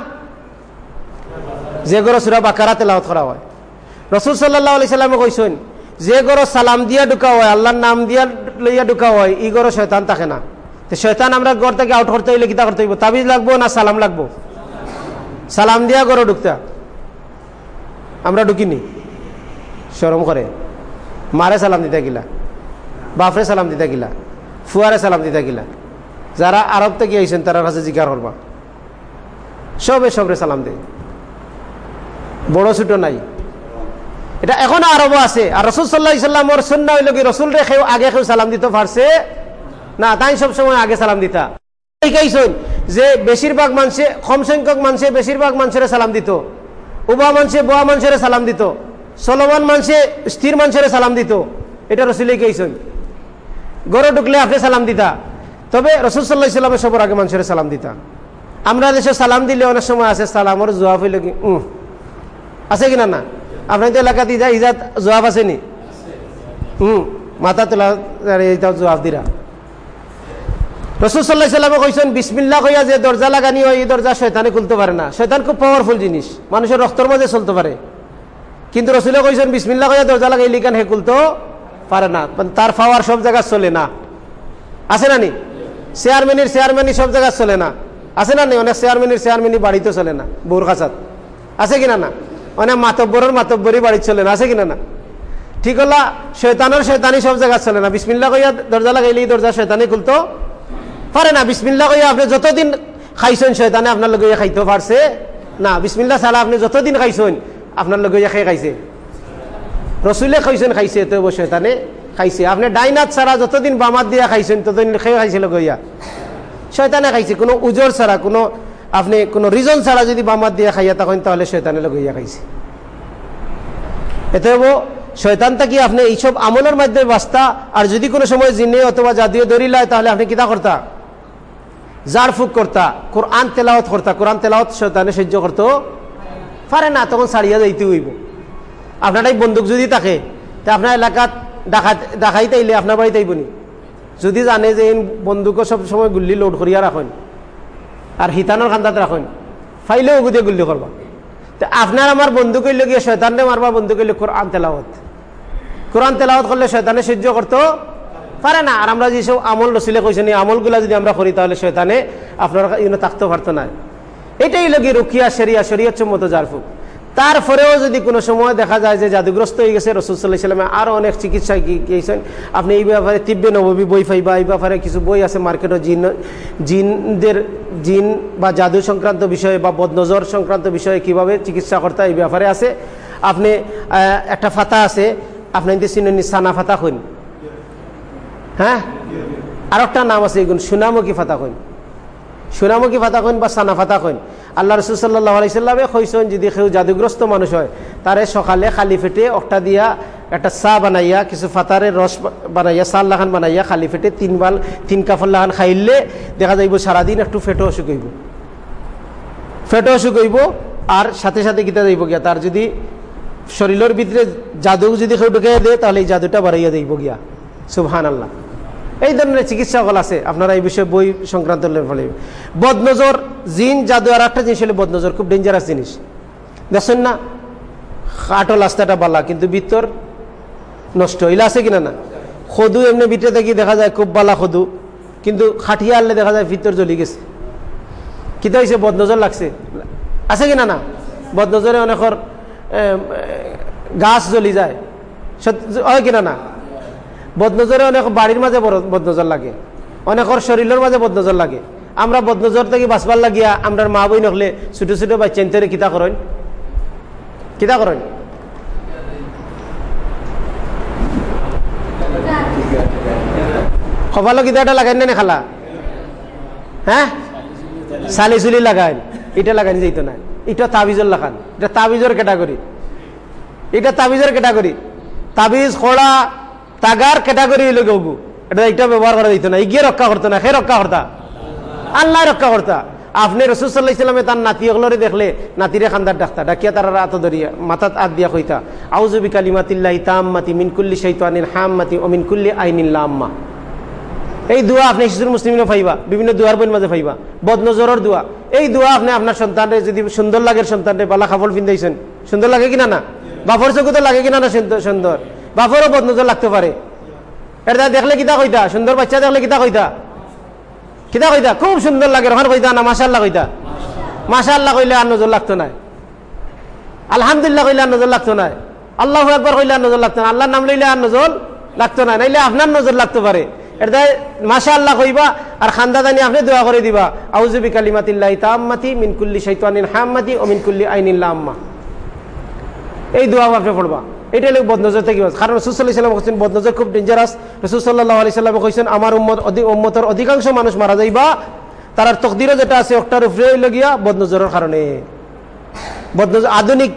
যে গরো সুরা বাকারা তেলাওয়াত করা হয়। রসুল সাল্লাহ আলি সাল্লামে কইছেন, যে গরো সালাম দিয়া ঢুকা হয়, আল্লাহর নাম দিয়া লইয়া ঢুকা হয় ই গরো শৈতান থাকে না। তো শৈতান আমরা ঘর থেকে আউট করতে হইলে কিতা করতে হইব? তাবিজ লাগবো না সালাম লাগবো? সালাম দিয়া গরো ঢুকতা আমরা ঢুকিনি। সরম করে। মারে সালাম দিতে গিলা। বাপরে সালাম দিতে গিলা, ফুয়ারে সালাম দিতে গিলা। যারা আরব থেকে আইসেন তারা কাছে জিজ্ঞার করবা। সবে সবরে সালাম দেয়। বড় ছোট নাই। এটা এখনও আরবও আছে। আর রসুল সাল্লাহ ইসলামর সন্না হইল কি রসুল রে আগে খেউ সালাম দিতে পারছে? না, তাই সব সময় আগে সালাম দিতা। শিকাইছেন যে বেশিরভাগ মানুষে, কম সংখ্যক মানুষে বেশিরভাগ মানুষের সালাম দিত। উবা মানুষে, বোয়া মানুষের সালাম দিত। চলমান মানুষে, স্থির মানুষের সালাম দিত। এটা রসুলে কেইছেন। গড়ে ঢুকলে আপনি সালাম দিতা। তবে রসুল সাল্লাহ সবার আগে মানুষের সালাম দিতা। আমরা দেশে সালাম দিলে অনেক সময় আছে, সালামর জবাব হইল কি আছে কিনা না? আপনার তো এলাকাতে ইজা ইজাত জবাব আছে নি হুম মাথা তোলা এইটাও জবাব দিরা। রসুল সাল্লামে কইছেন বিসমিল্লা কইয়া যে দরজা লাগানি হয়, এই দরজা শয়তানে খুলতে পারে না। শয়তান খুব পাওয়ারফুল জিনিস। মানুষের রক্তর মাঝে চলতে পারে। কিন্তু রসুলে কইছেন বিসমিল্লা কইয়া দরজা লাগাইলি কেন? হে খুলতে? পারে না। তার পাওয়ার সব জায়গা চলে না। আছে না নি? চেয়ারম্যানের চেয়ারম্যানই সব জায়গা চলে না। আছে না নি? অনেক চেয়ারম্যানের চেয়ারম্যানই বাড়িতে চলে না বউর কাছাত আছে কিনা না? অনেক মাতব্বরের মাতব্বরই বাড়ি চলে না। আছে কিনা না? ঠিক হলা শৈতানের শৈতানি সব জায়গা চলে না। বিসমিল্লা কইয়া দরজা লাগাইলে এই দরজা শৈতানি খুলতো। পারে না। বিসমিল্লা কইয়া আপনি যতদিন খাইছেন শৈতানে আপনার লগে খাইতে পারছে না। বিসমিল্লা ছাড়া আপনি যতদিন খাইছেন, আপনার লগে খাই খাইছে। রসুলে খাইছেন, খাইছে তো শৈতানে খাইছে। আপনি ডাইনাত ছাড়া যতদিন বামাত দিয়া খাইছেন, ততদিন খেয়ে খাইছিল গইয়া শয়তানে খাইছে, কোনো উজোর ছাড়া, কোনো আপনি কোনো রিজন ছাড়া যদি বামাত দিয়া খাইয়া তখন তাহলে শয়তানে লগাইয়া খাইছে। এতে শয়তান থাকি আপনি এইসব আমলের মাধ্যমে বাস্তা আর যদি কোনো সময় জিনে অথবা জাতীয় দরিলায় তাহলে আপনি কিতা করতা? জার ফুক করতা, কোরআন তেলাওয়াত করতা। কোরআন তেলাওয়াত শয়তানে সহ্য করতো পারে না, তখন ছাড়িয়া যাইতে হইব। আপনার এই বন্দুক যদি থাকে, তা আপনার এলাকাত ডাকাইতে আইলে আপনার বাড়িতে আইবনি যদি জানে যে এই বন্দুকও সব সময় গুল্লি লোড করিয়া রাখেন, আর হিতানোর খান্দাত রাখেন ফাইলেও গুদিয়ে গুল্লি করবা তো আপনার আমার বন্ধু কইলে গিয়ে শয়তানে মারবা বন্ধু কইলে কোরআন তেলাওয়াত। কোরআন তেলাওয়াত করলে শয়তানে সহ্য করতো পারে না। আর আমরা যেসব আমল রসিলে কইছেন এই আমলগুলা যদি আমরা করি, তাহলে শয়তানে আপনার থাকতে পারতো না এটাই লগে রুকিয়া শরিয়া শরীয়ত সম্মত জারফুক তারপরেও যদি কোনো সময় দেখা যায় যে জাদুগ্রস্ত হয়ে গেছে, রসুল সাল্লাহ সাল্লামে আরও অনেক চিকিৎসা গিয়েছেন আপনি এই ব্যাপারে তিব্বে নবী বই পাইবা এই ব্যাপারে কিছু বই আছে মার্কেটে জিন, জিনদের, জিন বা জাদু সংক্রান্ত বিষয়ে বা বদনজর সংক্রান্ত বিষয়ে কীভাবে চিকিৎসা করতে এই ব্যাপারে আছে। আপনি একটা ফাতা আছে, আপনি চিনেন সানা ফাতা হইন হ্যাঁ? আর একটা নাম আছে এগুন, সুনামুখী ফাতা হইন সুনামুখী ফাতা কইন বা সানা ফাতা কইন আল্লাহ রসুল সাল্লাহ আলাইসাল্লামে কইসন যদি কেউ জাদুগ্রস্ত মানুষ হয়, তারে সকালে খালি ফেটে অকটা দিয়া একটা চা বানাইয়া, কিছু ফাতারে রস বানাইয়া, চাল লাখান বানাইয়া খালি ফেটে তিন বাল, তিন কাপড় লাখান খাইলে দেখা যাইব সারাদিন একটু ফেটো শুকাইব ফেটো শুকাইব আর সাথে সাথে গীতা যাইব গিয়া। তার যদি শরীরের ভিতরে জাদু যদি কেউ ঢুকে দেয়, তাহলে এই জাদুটা বাড়াইয়া দেব গিয়া। সুবহান আল্লাহ এই ধরনের চিকিৎসকল আছে। আপনারা এই বিষয়ে বই সংক্রান্ত বদনজর, জিন, জাদু আর একটা জিনিস হলে বদনজর, খুব ডেঞ্জারাস জিনিস। দেখছেন না? কাটো রাস্তাটা বালা, কিন্তু ভিতর নষ্ট। হইলে আছে কিনা না? সদু এমনি ভিতরে দেখি দেখা যায় খুব বালা সদু কিন্তু খাটিয়া আনলে দেখা যায় ভিতর জ্বলি গেছে। কিতা হয়েছে বদনজর লাগছে। আছে কিনা না? বদনজরে অনেকর গাছ জ্বলি যায়। হয় কিনা না? বদনজরে অনেক বাড়ির মাঝে বদনজর লাগে। অনেকর শরীরের মাঝে বদনজর লাগে। আমরা বদনজর থেকে বাঁচবার লাগিয়া আমরা মা বই নকলে ছোটো ছোটো বাচ্চান্তরে কিতা করেন? কিতা করেন? কপালো কিতাটা লাগাই না খালা? হ্যাঁ চালি চুলি লাগাই এটা লাগাই যাইত না এটা তাবিজর লাগান। এটা তাবিজর ক্যাটাগরি এটা তাবিজর ক্যাটাগরি তাবিজ খোড়া তাগার ক্যাটাগরি লোক এটা এটা ব্যবহার করা দিত না। ইগিয়ে রক্ষা করতো না। সে রক্ষা করতা। আল্লাহ রক্ষা করতা। আপনি রসুল্লাহ ইসলামে তার নাতি ওগুলোরে দেখলে নাতিরে খান্দার ডাক্তার। ডাকিয়া তারা আত ধরিয়া, মাথাত আত দিয়া কইতা আউজুবি কালিমাতিল্লাহি তাম্মাতি মিনকুল্লি শৈতানিন হাম্মাতি ও মিনকুল্লি আইনিল্লা আম্মা এই দোয়া আপনি শিশুর মুসলিমে ফাইবা। বিভিন্ন দোয়ার বইয়ের মাঝে পাইবা বদনজরের দোয়া। এই দোয়া আপনি আপনার সন্তানরে যদি সুন্দর লাগে সন্তানরে, বালা খাফল পিন্দাইছেন সুন্দর লাগে কিনা না? বাফর চকুতে লাগে কিনা না সুন্দর? বাফরও বদনজর লাগতে পারে। এটা দেখলে কিতা কইতা? সুন্দর বাচ্চা দেখলে কিতা কইতা? কিতা কইতা? খুব সুন্দর লাগে রহন কইতা না মাশাল্লাহ কইতা? মাশাল্লাহ কইলে আর নজর লাগতো না। আলহামদুলিল্লাহ কইলে আর নজর লাগতো না। আল্লাহ একবার কইলে আর নজর লাগতো না। আল্লাহর নাম লইলে আর নজর লাগতো না। নাইলে আপনার নজর লাগতে পারে। এটা মাশা আল্লাহ কইবা আর খান্দাদানি আপনি দোয়া করে দিবা। আউজুবি কালিমাতিল্লাহি তাম্মাতি মিনকুল্লি শৈতানিন হাম্মাতি ও মিনকুল্লি আইনিল্লা আম্মা এই দোয়া আপনি পড়বা। এটা লোক বদনজর থেকে। কারণ রসুল্লাহ সাল্লাম কৈছেন বদনজর খুব ডেঞ্জারাস রসুল্লাহ আলি সাল্লাম কৈছেন আমার উম্মত উম্মতের অধিকাংশ মানুষ মারা যাইবা। তার তকদিরও যেটা আছে, একটার উপরে হইল গিয়া বদনজরের কারণে। বদনজর আধুনিক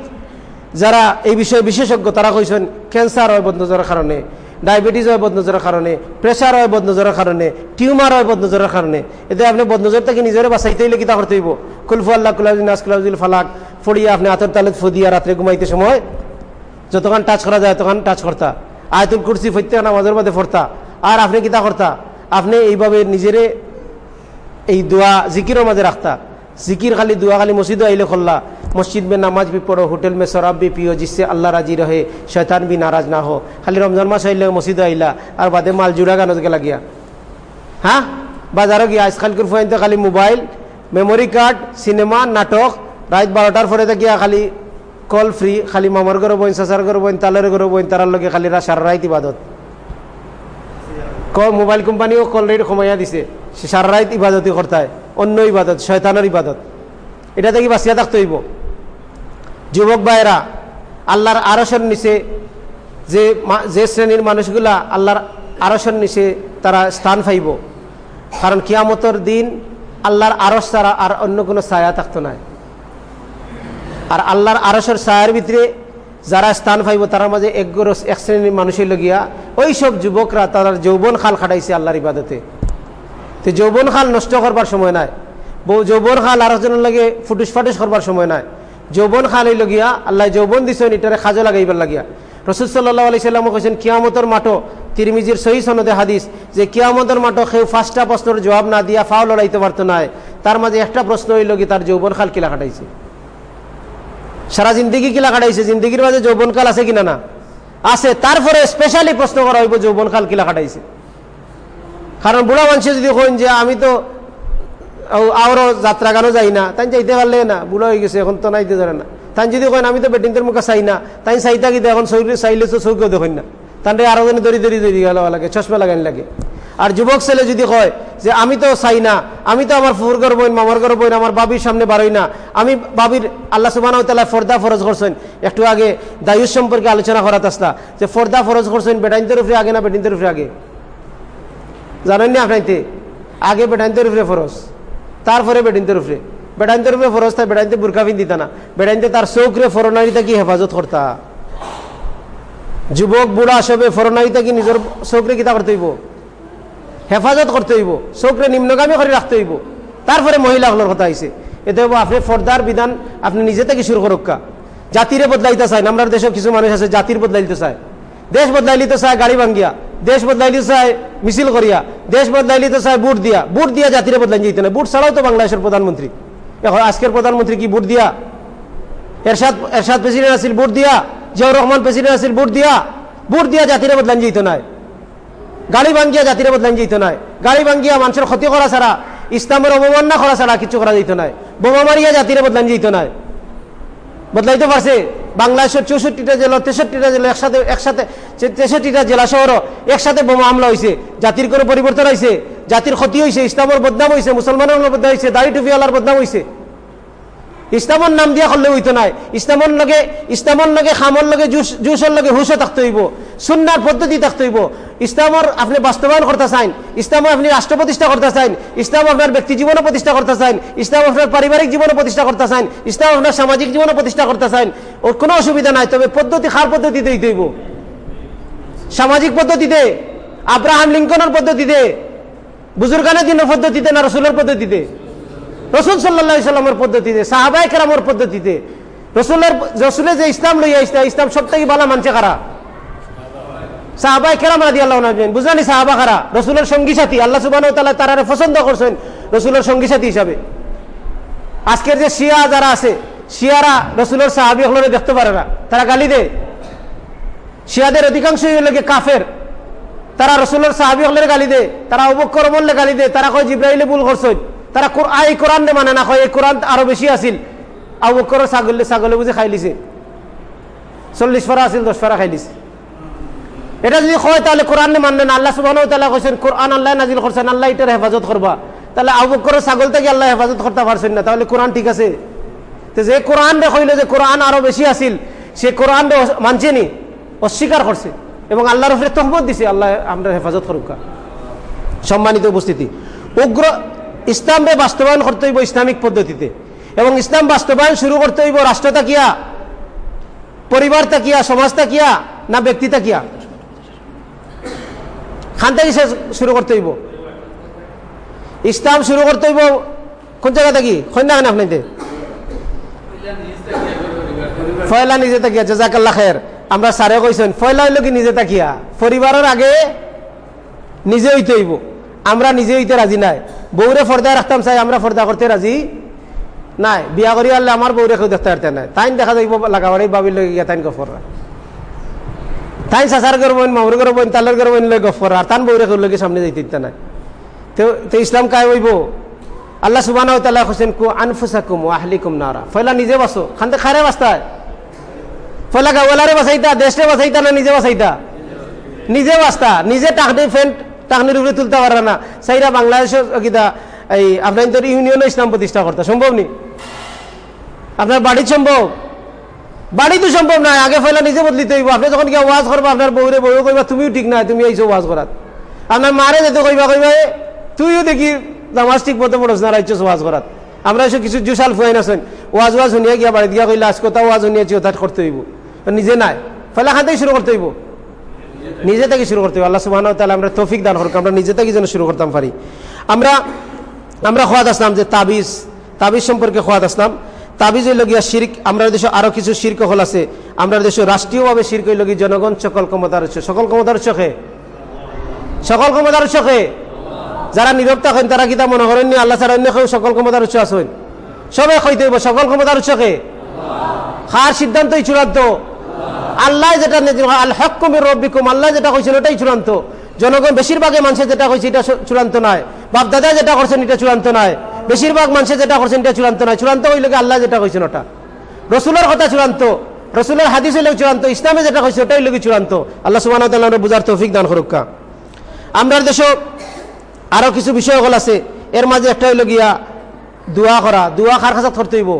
যারা এই বিষয়ে বিশেষজ্ঞ, তারা কইছেন, ক্যান্সার হয় বদনজরের কারণে, ডায়াবেটিস হয় বদনজরের কারণে প্রেশার হয় বদনজরের কারণে, টিউমার হয় বদনজরের কারণে। এতে আপনি বদনজর থেকে নিজের বাঁচাইতে হইলে কিতা করতে হইব? কুলফু আল্লাহ কুলাউদ্দিন আসকুলাউদ্দিন ফালাক, ফড়িয়া আপনি আতর তালেত ফদিয়া রাত্রে ঘুমাইতে সময় যতক্ষণ টাচ করা যায় তখন টাচ করতা আয়তুল কুরসি প্রত্যেক নামাজের মধ্যে পড়তা আর আপনি কিতা করতা আপনি এইভাবে নিজেরে এই দোয়া জিকিরের মাঝে রাখতা জিকির খালি দোয়া খালি মসজিদ আইলে খোল্লা মসজিদ মে নামাজ भी पढ़ो होटल में शराब भी पियो जिससे अल्लाह राजी रहे शैतान भी नाराज ना हो খালি রমজান মাস আইলে মসজিদ আইলা আর বাদে মাল জুড়া গানত গেলা গিয়া হ্যাঁ বাজারও গিয়া আজকাল করে ফোনতে খালি মোবাইল মেমোরি কার্ড সিনেমা নাটক রাত বারোটার পরে গিয়া খালি কল ফ্রি, খালি মামার ঘরে বইন সাসার ঘরে বইন, তালের ঘরে বইন, তারার লগে খালি সারা রাত ইবাদত। ক মোবাইল কোম্পানিও কল রেট কমাইয়া দিছে। সে সারা রাত ইবাদতই করতায়, অন্য ইবাদত, শয়তানের ইবাদত। এটা দেখি বাঁচিয়া থাকতে হইব। যুবক ভাইয়েরা, আল্লাহর আরসের নিচে যে যে শ্রেণির মানুষগুলা আল্লাহর আরসের নিচে তারা স্থান পাইব। কারণ কিয়ামতর দিন আল্লাহর আরস ছাড়া আর অন্য কোনো ছায়া থাকতো না আর আল্লাহর আরসের ছায়ার ভিতরে যারা স্থান পাইব, তার মাঝে এক এক শ্রেণির মানুষের লগিয়া ওই সব যুবকরা তারা যৌবন খাল খাটাইছে আল্লাহর ইবাদতে। তো যৌবন খাল নষ্ট করবার সময় নাই। বউ যৌবন খাল আরেকজনের লাগে ফুটুস ফাটুস করবার সময় নাই। যৌবন খাল এই লগিয়া আল্লাহ যৌবন দিছেন, এটারে খাজো লাগাইবার লাগিয়া। রসুল সাল্লাহ আলি সাল্লাম কৈছেন কিয়ামতর মাঠো, তিরমিজির সহি সনদে হাদিস, যে কিয়ামতর মাঠো কেউ ফার্স্টটা প্রশ্নের জবাব না দিয়া ফাও লড়াইতে পারতো না তার মাঝে একটা প্রশ্ন হইল কি তার যৌবন খাল কিলা খাটাইছে। সারা জিন্দগি কিলা কাটাইছে? জিন্দগির মাঝে যৌবনকাল আছে কিনা না? আছে। তারপরে স্পেশালি প্রশ্ন করা হইব, যৌবনকাল কিলা কাটাইছে। কারণ বুড়া মানুষে যদি কইন যে, আমি তো আরও যাত্রা গানও যাই না তাই যাইতে পারলে না, বুড়া হয়ে গেছে, এখন তো নাইতে ধরে না। তাই যদি কইন, আমি তো বেটিংদের মুখে চাই না তাই চাইতা কি এখন চৌকি চাইলে তো চৌকিও দেখেন না। তাহলে আরও দড়ি দড়ি দড়ি গেল লাগে, চশমা লাগাইন লাগে। আর যুবক ছেলে যদি কয় যে, আমি তো চাই না, আমি তো আমার ফুর ঘর বইন মামার ঘর বইন আমার বাবির সামনে বাড়ই না, আমি বাবির আল্লাহ সুবাহ ফর্দা ফরজ করছেন। একটু আগে দায়ুষ সম্পর্কে আলোচনা করা তাস্তা যে, ফর্দা ফরজ করছেন বেটাইনদের উপরে আগে না বেটিনদের উপরে আগে? জানেন না আপনাইতে? আগে বেটাইনদের উপরে ফরজ, তারপরে বেটিনদের উপরে বেটাইনদের উপরে ফরজ তাই বেটাইনতে বুরকা পিন দিতা না। বেটাইনতে তার চৌকরে ফরনারিতা কি হেফাজত করতা? যুবক বুড়া সবে ফরনারিতা কি নিজের চৌকরে কিতা করতে হেফাজত করতে হইব, চৌকরে নিম্নগামী করে রাখতে হইব। তারপরে মহিলাগুলোর কথা আইছে এতে আপনি ফর্দার বিধান আপনি নিজে থেকে শুরু করুকা জাতিরে বদলাইতে চায় আমরা দেশে কিছু মানুষ আছে জাতির বদলাইতে চায়। দেশ বদলাইলিতে চায় গাড়ি ভাঙ্গিয়া দেশ বদলাইলিতে চায় মিছিল করিয়া, দেশ বদলাইলিতে চায় বুট দিয়া। বুট দিয়া জাতিরে বদলাই যেতে না বুট ছাড়াও তো বাংলাদেশের প্রধানমন্ত্রী। এখন আজকের প্রধানমন্ত্রী কি বুট দিয়া? এরশাদ এরশাদ প্রেসিডেন্ট আছিল বুট দিয়া, জিয়াউর রহমান প্রেসিডেন্ট আছিল বুট দিয়া। বুট দিয়া জাতিরে বদলান যেত নাই। গাড়ি ভাঙ্গিয়া জাতিরে বদলান যেত নাই। গাড়ি ভাঙ্গিয়া মানুষের ক্ষতি করা ছাড়া, ইসলামের অবমাননা করা ছাড়া কিছু করা যেত নাই। বোমা মারিয়া জাতিরে বদলান যেত নাই। বদলাইতে পারছে? বাংলাদেশের চৌষট্টিটা জেলা, তেষট্টিটা জেলা একসাথে একসাথে তেষট্টিটা জেলা শহর একসাথে বোমা হামলা হয়েছে জাতির কোনো পরিবর্তন হয়েছে জাতির ক্ষতি হয়েছে ইসলামের বদনাম হয়েছে মুসলমানের বদনাম হয়েছে দাড়ি টুপিওয়ালার বদনাম হয়েছে ইসলামর নাম দিয়া করলে হইতো নাই। ইসলামর লগে ইসলামর লগে, খামর লগে জুসের লগে হুসও থাকতে হইব। সুন্নার পদ্ধতি থাকতে হইব। ইসলামর আপনি বাস্তবায়ন করতে চান ইসলামে আপনি রাষ্ট্র প্রতিষ্ঠা করতে চান ইসলাম আপনার ব্যক্তি জীবনে প্রতিষ্ঠা করতে চান ইসলাম আপনার পারিবারিক জীবনে প্রতিষ্ঠা করতে চান ইসলাম আপনার সামাজিক জীবনে প্রতিষ্ঠা করতে চান ওর কোনো অসুবিধা নাই, তবে পদ্ধতি খার পদ্ধতিতে হইতে হইব সামাজিক পদ্ধতিতে, আব্রাহাম লিঙ্কনের পদ্ধতিতে, বুজুর্গানের দিনের পদ্ধতিতে, না রসুলের পদ্ধতিতে? রসুল সাল্লাহ সাল্লামের পদ্ধতিতে সাহাবাই কেরামের পদ্ধতিতে। রসুলের রসুলে যে ইসলাম লইয়া ইসলাম ইসলাম সব থেকে ভালো মানছে কারা? সাহাবাই কেরাম রাদি আল্লাহ বুঝলানি সাহাবা কারা? রসুলের সঙ্গী সাথী। আল্লাহ সুবাহ তারা পছন্দ করছেন রসুলের সঙ্গী সাথী হিসাবে। আজকের যে শিয়া যারা আছে, শিয়ারা রসুলের সাহাবি হলে দেখতে পারে না। তারা গালি দেয়। শিয়াদের অধিকাংশই হলে কাফের। তারা রসুলের সাহাবি হলে গালি দেয়। তারা অবক্ষর বললে গালি দেয়। তারা কয় জিব্রাইলে ভুল করছেন তারা এই কোরআন দে মানে না কয়, এই কোরআন আরও বেশি আছিল অবক্ষর ছাগলে ছাগলে বুঝে খাই লিছে চল্লিশ ফরা আছিল দশ ফরা খাই লিছে এটা যদি হয় তাহলে কোরআন মানলে না। আল্লাহ সুবাহ কৈছেন কোরআন আল্লাহ নাজিল করছেন, আল্লাহ এটার হেফাজত করবা। তাহলে আবুকর ছাগল থেকে আল্লাহ হেফাজত করতে পারছেন না, তাহলে কোরআন ঠিক আছে? তো যে কোরআন কইলে যে কোরআন আরও বেশি আছিল সে কোরআন রে মানছে নি? অস্বীকার করছে। এবং আল্লাহর উপরে তহমত দিছে, আল্লাহ আমরা হেফাজত করুক। সম্মানিত উপস্থিতি। উগ্র ইসলামকে বাস্তবায়ন করতে হইব ইসলামিক পদ্ধতিতে। এবং ইসলাম বাস্তবায়ন শুরু করতে হইব রাষ্ট্র তাকিয়া পরিবার তাকিয়া সমাজ তাকিয়া না ব্যক্তি তাকিয়া খান থেকে শুরু করতে হইব। ইসলাম শুরু করতে হইব কোন জায়গা থাকি? কন্যা খান আপনাদের? ফয়লা নিজে তাকিয়া জাজাকাল্লা খের আমরা সারে কইছেন, ফয়লা হইল কি নিজে তাকিয়া? পরিবারের আগে নিজে হইতে হইব। আমরা নিজে হইতে রাজি নাই। বউরে ফর্দায় রাখতাম চাই, আমরা ফর্দা করতে রাজি নাই। বিয়া করি আমার বউরে কেউ দেখতে পারতে নাই। তাইন দেখা যাইব, লাগাবাড়ি বাবির লগে গিয়া তাইন গফর তাই চাচার করবেন মামুর করবেন তালের করবেন লই গফর আর তান কেউ লগে সামনে যাইতে নাই। তো ইসলাম কায় হইব। আল্লাহ সুবাহ তাল্লাহ হোসেন কু আনফুসাকুম আহলিকুম নারা। ফয়লা নিজে বাসো। খানতে খারে বাস্তায়। ফয়লা গাওয়ালারে বাসাইতা দেশে বাসাইতা না নিজে বাসাইতা? নিজে বাস্তা। নিজে টাকনি ফ্যান টাকনির উপরে তুলতে পারে না। সাইরা বাংলাদেশের কিতা, এই আপনার ইউনিয়ন ইসলাম প্রতিষ্ঠা করতে, সম্ভব নি? আপনার বাড়ির সম্ভব? বাড়ি তো সম্ভব নয় আগে ফেলা নিজে বদলিতে হইব। আপনি যখন গিয়ে ওয়াজ করব, আপনার বউরে বউ কইবা, তুমিও ঠিক নাই, তুমি এইসব ওয়াজ করাত। আপনার মারে যেতে কইবা কইবা তুইও দেখি নামাজ ঠিক মতো পড়ছ না রাইছ ওয়াজ করাত। আমরা এসে কিছু জুসাল ফুয়াইন আছেন ওয়াজ ওয়াজ শুনিয়া গিয়া বাড়ি গিয়া কইলে আজ কথা ওয়াজ শুনিয়াছি ওটা করতে হইব। নিজে নাই। ফেলা খাতেই শুরু করতে হইব। নিজে থেকে শুরু করতে হইব। আল্লাহ সুবাহ তাহলে আমরা তৌফিক দান করতাম আমরা নিজে থেকে যেন শুরু করতাম পারি। আমরা আমরা খোয়াদ আসলাম যে তাবিজ তাবিজ সম্পর্কে খোয়াদ আসলাম। তাবিজ হইল গিয়া শির্ক। আমরা দেশে আরও কিছু শির্ক হল আছে। আমরা দেশে রাষ্ট্রীয়ভাবে শির্ক গিয়ে জনগণ, সকল ক্ষমতার উৎস। সকল ক্ষমতার উৎসকে সকল ক্ষমতার উৎসকে যারা নীরব থাকেন তারা কিতা মনে করেন নি? আল্লাহ ছাড়া অন্য সকল ক্ষমতার উৎস আছেন সবাই হইতে হইব, সকল ক্ষমতার উৎসকে খার সিদ্ধান্তই চূড়ান্ত। আল্লাহ যেটা আল হকুমের রব্বিকুম, আল্লাহ যেটা কইছেন ওটাই চূড়ান্ত। জনগণ বেশিরভাগে মানুষের যেটা কইছে, এটা চূড়ান্ত নয়। বাপ দাদা যেটা করছেন, এটা চূড়ান্ত নয়। বেশিরভাগ মানুষের যেটা করছেন এটা চূড়ান্ত নয়। চূড়ান্ত হইলে আল্লাহ যেটা কইছেন ওটা। রসুলের কথা চূড়ান্ত। রসুলের হাদিস হইলে চূড়ান্ত। ইসলামে যেটা কইছে, ওটাই লোক চূড়ান্ত। আল্লাহ সুবাহ বুঝার তৌফিক দান করুকা আমরা দেশ আরও কিছু বিষয় হল আছে। এর মাঝে একটা হইল গিয়া দোয়া করা। দোয়া কার কাছে করতে হইব?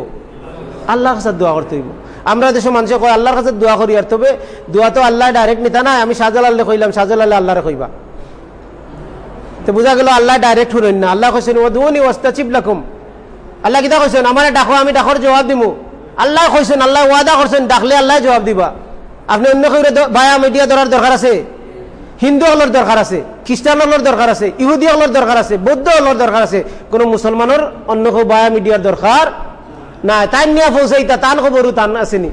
আল্লাহর কাছে দোয়া করতে হইব। আমরা দেশের মানুষ কয়, আল্লাহর কাছে দোয়া করি আর তবে দোয়া তো আল্লাহ ডাইরেক্ট নিতা নাই, আমি শাহজালাল্লে কইলাম শাহজালাল্লে আল্লাহরে কইবা। তো বোঝা গেল আল্লাহ ডাইরেক্ট শুনেন না। আল্লাহ কৈছেন ও দুনি ওয়াস্তাচিব লাকুম। আল্লাহ কিতা কৈছেন আমার ডাকো, আমি ডাকর জবাব দিমু। আল্লাহ কৈছেন আল্লাহ ওয়াদা করছেন, ডাকলে আল্লাহ জবাব দিবা। আপনি অন্য কেউ ভায়া মিডিয়া ধরার দরকার আছে? হিন্দু হলোর দরকার আছে? খ্রিস্টান হলোর দরকার আছে? ইহুদি হলোর দরকার আছে? বৌদ্ধ হলোর দরকার আছে? কোন মুসলমানের অন্য কেউ বায়া মিডিয়ার দরকার না তাই নিয়ে পৌঁছাইতা তান খবরও তান আসেনি।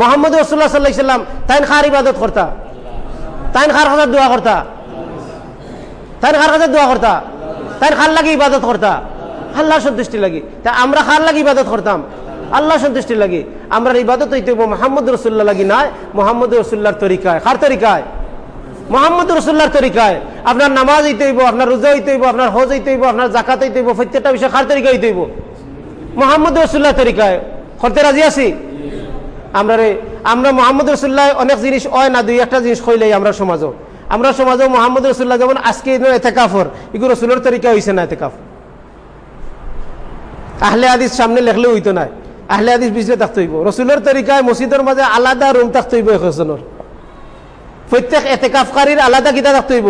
মোহাম্মদ রসুল্লাহ সাল্লাহ সাল্লাম তাইন খার ইবাদত করতা। তাইন খার খাতার দোয়া করতা। তাইন খার কাছে দোয়া করতা? তাইন খার লাগি ইবাদত করতা? আল্লাহ সন্তুষ্টি লাগি। তা আমরা খার লাগি ইবাদত করতাম? আল্লাহ সন্তুষ্টি লাগি। আমরা ইবাদত হইতে মোহাম্মদ রসুল্লাহ লাগি নাই মোহাম্মদ রসুল্লাহর তরিকায়। খার তরিকায়? মোহাম্মদ রসুল্লাহর তরিকায়। আপনার নামাজ হইতে হইব, আপনার রোজা হইতে হইব, আপনার হজ হইতে হইব, আপনার জাকাত হইতে হইব, প্রত্যেকটা বিষয় খার তরিকা হইতে হইব? মোহাম্মদ রসুল্লাহ তরিকায়। করতে রাজি আছি? আমরা রে আমরা মোহাম্মদ রসুল্লাহ অনেক জিনিস হয় না, দুই একটা জিনিস কইলেই আমরা সমাজও। আমরা সমাজে মোহাম্মদ রসুল্লাহ যেমন আজকে এতে কাফর এগুলো রসুলের তরিকা হয়েছে না এতে কাফর আহলে আদিস সামনে লেখলে হইতো নাই আহলে আদিস বিজলে থাকতে হইব। রসুলের তরিকায় মসজিদের মাঝে আলাদা রুম থাকতে হইব একজনের। প্রত্যেক এতেকাফকারীর আলাদা কিতা থাকতে হইব।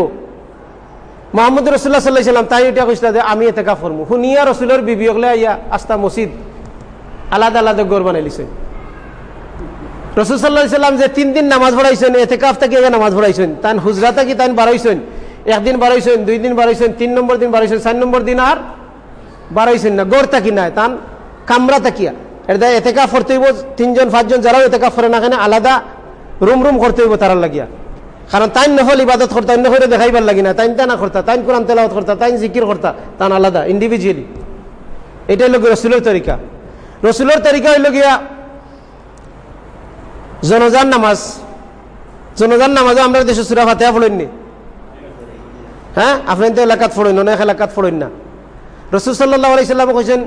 মোহাম্মদ রসুল্লাহ সাল্লাহ তাই এটা কইছিল যে আমি এতেকাফ করব শুনিয়া রসুলের বিবি হলে আইয়া আস্তা মসজিদ আলাদা আলাদা গড় বানাই রসুল যে তিন দিন নামাজ পড়াইছেন, এতেকাফ থেকে নামাজ পড়াইছেন, তান হুজরা থাকি তান বাড়াইছেন? একদিন বাড়াইছেন, দুই দিন বাড়াইছেন, তিন নম্বর দিন বাড়াইছেন, চার নম্বর দিন আর বাড়াইছেন না গড় থাকি নাই তান কামরা থাকিয়া এটা এতেকা ফরতে হইব, তিনজন, পাঁচজন যারাও এতেকা ফরে না কেন, আলাদা রুম রুম করতে হইব তারার লাগিয়া। কারণ তাইন নফল ইবাদত করতা অন্য করে দেখাইবার লাগি না, তাইন তানা করতা, তাইন কোরআন তেলাওয়াত করতা, তাইন জিকির করতা, তান আলাদা ইন্ডিভিজুয়ালি এটাই লোক রসুলের তরিকা। রসুলের তরিকা হইল গিয়া জনজান নামাজ। জনজান নামাজও আমরা দেশে সুরা ফাতেহা পড়েননি হ্যাঁ? আপনার তো এলাকাত পড়েন, অনেক এলাকাত পড়েন না। রসুল সাল্লাহ আলাইসাল্লাম কইছেন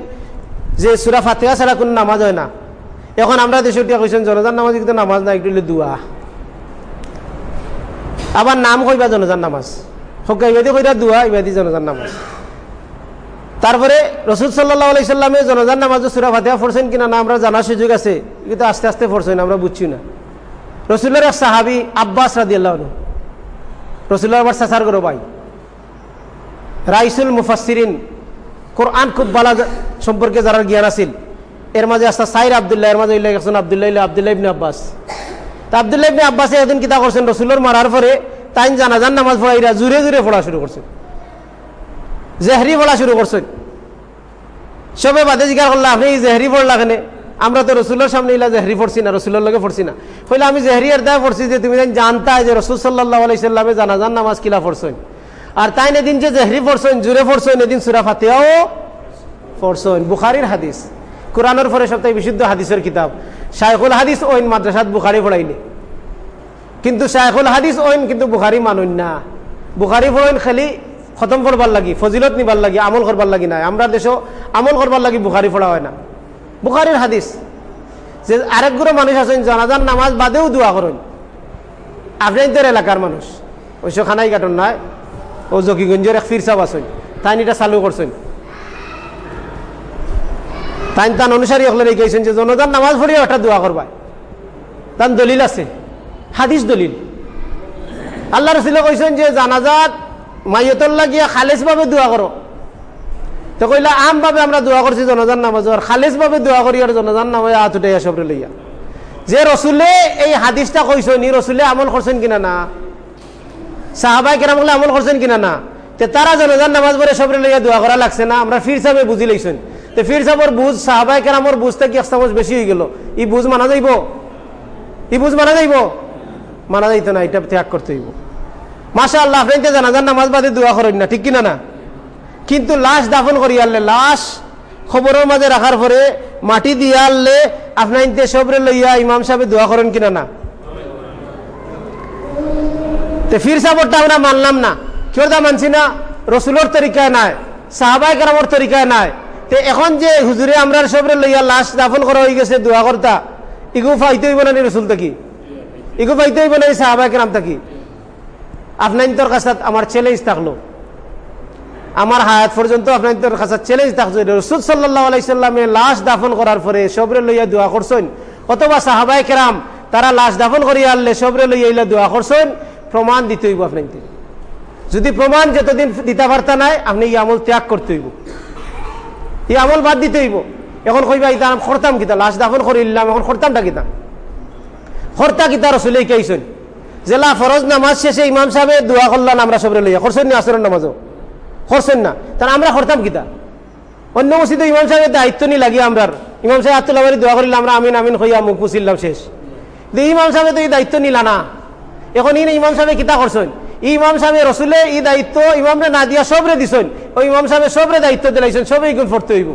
যে সুরা ফাতেহা ছাড়া কোনো নামাজ হয় না। এখন আমরা দেশে উঠিয়া কইছেন, জনজান নামাজ কিন্তু নামাজ না একটু দুয়া। আবার নাম কইবা জনজান নামাজ। হকা ইবাদি কইরা দুয়া, ইবাদি জনজান নামাজ। তারপরে রসুল সাল্লাহ আলাইসাল্লামে জনজান নামাজ সুরা ফাতেহা পড়ছেন কিনা না আমরা জানার সুযোগ আছে, কিন্তু আস্তে আস্তে পড়ছেন, আমরা বুঝছি না। রসুলের এক সাহাবি আব্বাস রাদি আল্লাহ রসুল্লাহ আবার সাসার করো ভাই। রাইসুল মুফাসিরিন কোরআন খুব বালা সম্পর্কে যারা জ্ঞান আছিল, এর মাঝে আসতা সাইর আবদুল্লাহ, এর মাঝে একজন আবদুল্লাহ আবদুল্লাহ ইবনে আব্বাস। তা আবদুল্লাহ ইবনে আব্বাসে একদিন কিতা করছেন, রসুলের মারার পরে তাই জানাজান নামাজ পড়াইরা জুড়ে জুড়ে পড়া শুরু করছেন। জেহরি পড়া শুরু করছেন সবে বাদে জিজ্ঞাসা করলাম আপনি জেহরি পড়লা কেন? আমরা তো রসুলের সামনে ইলা জেহরি পড়ছি না, রসুলের লগে পড়ছি না। কইলে, আমি জেহরি এর দায় পড়ছি যে তুমি জানতা যে রসুল সাল্লাহ আলাইসাল্লামে জানাজান নামাজ কিলা পড়ছেন। আর তাই এদিন যে জেহরি পড়ছেন জুড়ে পড়ছেন, এদিন সুরা ফাতেও পড়ছেন। বুখারির হাদিস। কোরআনের পরে সপ্তাহে বিশুদ্ধ হাদিসের কিতাব। শাইখুল হাদিস ওইন মাদ্রাসাত বুখারি পড়াইলে কিন্তু শাইখুল হাদিস ওইন কিন্তু বুখারি মানুন না। বুখারি পড়েন খালি খতম করবার লাগি, ফজিলত নিবার লাগি, আমল করবার লাগি নাই। আমরা দেশও আমল করবার লাগি বুখারি পড়া হয় না। বুখারির হাদিস, যে আরেকগুলো মানুষ আছেন জানাজান নামাজ বাদেও দোয়া করেন। আপনাদের এলাকার মানুষ। ওইসব খানাই কাটন নাই, ও জকিগঞ্জের এক ফির সাহ আছেন, তাই এটা চালু করছেন। তাই তান অনুসারী হলে রেখেছেন যে জনজান নামাজ পড়িয়া ওটা দোয়া করবা তান দলিল আছে, হাদিস দলিল। আল্লাহ রসিলে কইছেন যে জানাজাত মাইয়তর লাগিয়া খালেজভাবে দোয়া করো তো কইলা আমভাবে আমরা দোয়া করছি জনজান নামাজর খালেজভাবে দোয়া করি আর জনজান নামাজ হাত উঠে সবরে লইয়া। যে রসুলে এই হাদিসটা কইছেন ই রসুলে আমল করছেন কিনা না? সাহাবাই কেরাম আমল করছেন কিনা না? তে তারা জনজান নামাজ পড়ে সবরে লইয়া দোয়া করা লাগছে না? আমরা ফির সাহেবে বুঝি লইছেন তো ফির সাহেবর বুঝ সাহাবাই কেরামর বুঝতে কি একটা বেশি হয়ে গেল? ই বুঝ মানা যাইব? ই বুঝ মানা যাইব? মানা যাইতো না এটা ত্যাগ করতে হইব। মাসা আল্লাহ আপনি জানাজান নামাজ বাদে দোয়া না, ঠিক কিনা না? কিন্তু লাশ দাফন করি আনলে, লাশ খবরের মাঝে রাখার পরে মাটি দিয়ে আনলে আপনার সবরে লইয়া ইমাম সাহেব দোয়া করেন কিনা না? তো ফির সাবরটা আমরা মানলাম না। কেউ দা মানছি না? রসুলোর তরিকায় নাই সাহাবাই কারামর তরিকায় নাই। তো এখন যে হুজুরে আমরা সবরে লইয়া লাশ দাফন করা হয়ে গেছে দোয়া করতা, ইগু ফাইতে হইব না রসুল থাকি? ইগু ফাইতে হইব না সাহাবাই কারাম থাকি? আপনার কাছে আমার চ্যালেঞ্জ থাকল। আমার হায়াত পর্যন্ত আপনার কাছে চ্যালেঞ্জ থাকছে। রসুল সাল্লাহ আলাইসাল্লামে লাশ দাফন করার পরে সবরে লইয়া দোয়া করছেন। অথবা সাহাবাই কেরাম, তারা লাশ দাফন করিয়া আনলে সবরে লইয়া ইলা দোয়া করছেন, প্রমাণ দিতে হইব আপনার যদি প্রমাণ যতদিন দিতে পারতা নাই, আপনি এই আমল ত্যাগ করতে হইব। এই আমল বাদ দিতে হইব। এখন কইবা ইতা খরতাম কিতা? লাশ দাফন করিলাম, এখন খরতামটা কিতা? খরতা কিতা? রসুলে কেইছেন জেলা ফরজ নামাজ শেষে ইমাম সাহেব দোয়া করলাম আমরা সবরে লইয়া। করছেন না আসরের নামাজও? করছেন না। তাহলে আমরা করতাম কিতা? অন্য মসজিদে ইমাম সাহেবের দায়িত্ব নি লাগি আমরা ইমাম সাহেব আত্মুল্লাহ দোয়া করিলাম আমরা আমিন আমিন হইয়া মুখ পুষিলাম শেষ। ইমাম সাহেব তো এই দায়িত্ব নিলা না। এখন ই ইমাম সাহেব কিতা করছেন? ইমাম সাহেব রসুলে এই দায়িত্ব ইমামরে না দিয়া সবরে দিছেন। ওই ইমাম সাহেব সবরে দায়িত্ব দিলাইছেন, সবই গুণ পড়তে হইব।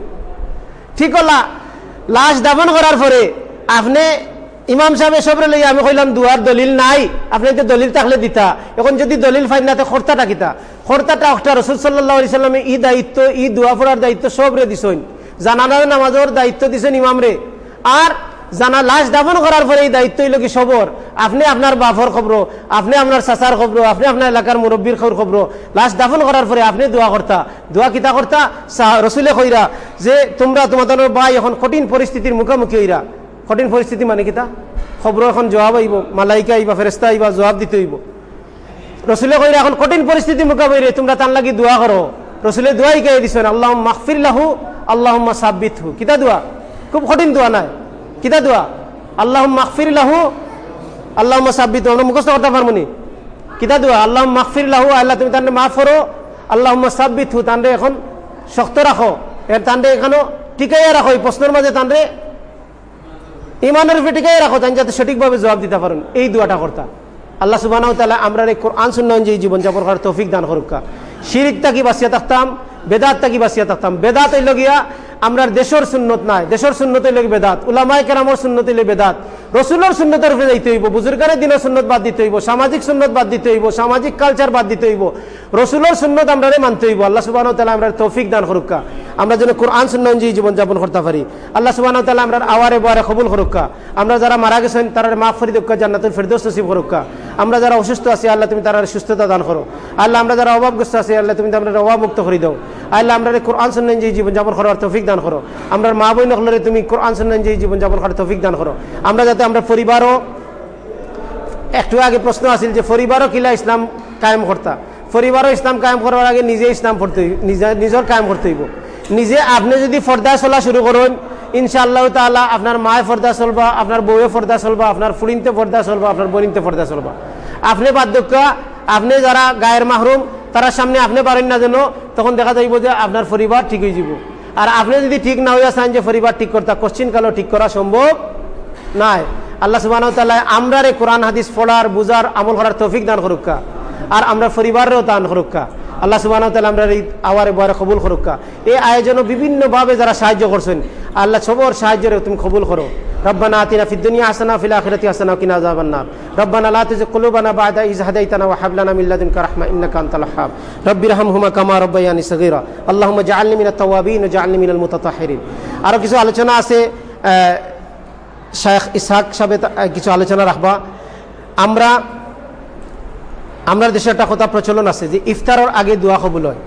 ঠিক হলা, লাশ দাফন করার পরে আপনি ইমাম সাহেব সবরে লইয়া আমি কইলাম, দুয়ার দলিল নাই, আপনি তো দলিল থাকলে দিতা। এখন যদি দলিল ফাইন না, তো খরতাটা কিতা? খরতাটা একটা রসুল সাল্লাহ সাল্লামে ই দায়িত্ব, ই দোয়া পড়ার দায়িত্ব সবরে দিছেন। জানানার নামাজের দায়িত্ব দিছেন ইমামরে। আর জানা লাশ দাফন করার পরে এই দায়িত্ব হইল কি সবর? আপনি আপনার বাফর খবর, আপনি আপনার চাচার খবর, আপনি আপনার এলাকার মুরব্বীর খবর খবর। লাশ দাফন করার পরে আপনি দোয়া করতা। দোয়া কিতা করতা? রসুলে কইরা যে, তোমরা তোমাদের ভাই এখন কঠিন পরিস্থিতির মুখোমুখি হইরা। কঠিন পরিস্থিতি মানে কিতা খবর এখন জবাব আইব মালাইকা আইবা ফেরেস্তা আইবা জবাব দিতে হইব রসুলে কইরা এখন কঠিন পরিস্থিতি মোকাবিলে তোমরা তার লাগি দোয়া করো রসুলে দোয়াই কে দিছেন আল্লাহ মাহফির লাহু আল্লাহ সাব্বিত হু কিতা দোয়া? খুব কঠিন দোয়া নাই। কিতা দোয়া আল্লাহ মাহফির লাহু আল্লাহ সাব্বিত আমরা মুখস্থ করতে পারব কিতা দোয়া আল্লাহ মাহফির লাহু, আল্লাহ তুমি তার মাফ করো। আল্লাহ সাব্বিত হু তান্ডে এখন শক্ত রাখো। এর তানরে এখানেও টিকাইয়া রাখো। এই প্রশ্নের মাঝে তানরে ইমানের উপরে টিকাই রাখো তাই যাতে সঠিকভাবে জবাব দিতে পারেন। এই দুয়াটা কর্তা। আল্লাহ সুবাহ তালা আমরা এই কোরআন যে জীবনযাপন করার তৌফিক দান করুকা। শিরিক তাকি বাসিয়া থাকতাম বেদাত তাকি বাসিয়া থাকতাম বেদাত এলো গিয়া আমরা দেশের সুন্নত নাই। দেশের সুন্নত হইল বেদাত। উলামায় কেরামর সুন্নত হইলে বেদাত। রসুলের সুন্নতের উপরে যাইতে হইব বুজুর্গানের দিনের সুন্নত বাদ দিতে হইব, সামাজিক সুন্নত বাদ দিতে হইব, সামাজিক কালচার বাদ দিতে হইব। রসুলের সুন্নত আমরা মানতে হইব। আল্লাহ সুবাহ তালা আমরা তৌফিক দান করুকা আমরা যেন কোরআন সুন্নয়ন যে জীবনযাপন করতে পারি। আল্লাহ সুবাহ তালা আমরা আওয়ারে বারে কবুল করুকা আমরা যারা মারা গেছেন তারা মাফ ফরি দক্কা জান্নাতুল ফেরদোস নসিব করুকা আমরা যারা অসুস্থ আছি, আল্লাহ তুমি তারা সুস্থতা দান করো। আল্লাহ আমরা যারা অভাবগ্রস্ত আছি, আল্লাহ তুমি আমরা অভাব মুক্ত করে দাও। আল্লাহ আমরা কোরআন সুন্নয়ন যে জীবনযাপন করার তৌফিক দান করো। আমরা মা বই নকলরে তুমি কোরআন যে জীবনযাপন করার তৌফিক দান করো। আমরা যাতে আমরা পরিবারও একটু আগে প্রশ্ন আছিল যে পরিবারও কিলা ইসলাম কায়েম করতা? পরিবারও ইসলাম কায়েম করার আগে নিজে ইসলাম করতে নিজের কায়েম করতে হইব। নিজে আপনি যদি ফর্দা চলা শুরু করেন, ইনশাআল্লাহ তালা আপনার মায়ে ফর্দা চলবা, আপনার বউয়ে ফর্দা চলবা, আপনার ফুলিনতে ফর্দা চলবা, আপনার বনিনতে ফর্দা চলবা। আপনি বার্ধক্য আপনি যারা গায়ের মাহরুম, তারা সামনে আপনি পারেন না যেন, তখন দেখা যাইব যে আপনার পরিবার ঠিক হয়ে যাব আর আপনি যদি ঠিক না হইয়া চান যে পরিবার ঠিক করতে, কোশ্চিন কালো ঠিক করা সম্ভব নাই। আল্লাহ সুবাহ আমরা রে কোরআন, হাদিস পড়ার, বুঝার, আমল করার তৌফিক দান করুকা আর আমরা পরিবারেরও দান করুকা আল্লাহ সুবাহ আমরা এই আওয়ারে বয়ারে কবুল করুকা এই আয়োজনও বিভিন্নভাবে যারা সাহায্য করছেন, আল্লাহ সবর সাহায্যরে তুমি কবুল করো। ربنا آتنا في الدنيا حسنة وفي الآخرة حسنة وقنا عذاب النار ربنا لا تزغ قلوبنا بعد إذ هديتنا وهب لنا من لدنك رحمة إنك أنت الوهاب رب ارحمهما كما ربياني صغيرا اللهم اجعلني من التوابين واجعلني من المتطهرين আরো কিছু আলোচনা আছে শেখ ইসহাক সাহেব কিছু আলোচনা রাখবা আমরা আমরা দেশে একটা কথা প্রচলন আছে যে ইফতারের আগে দোয়া কবুল হয়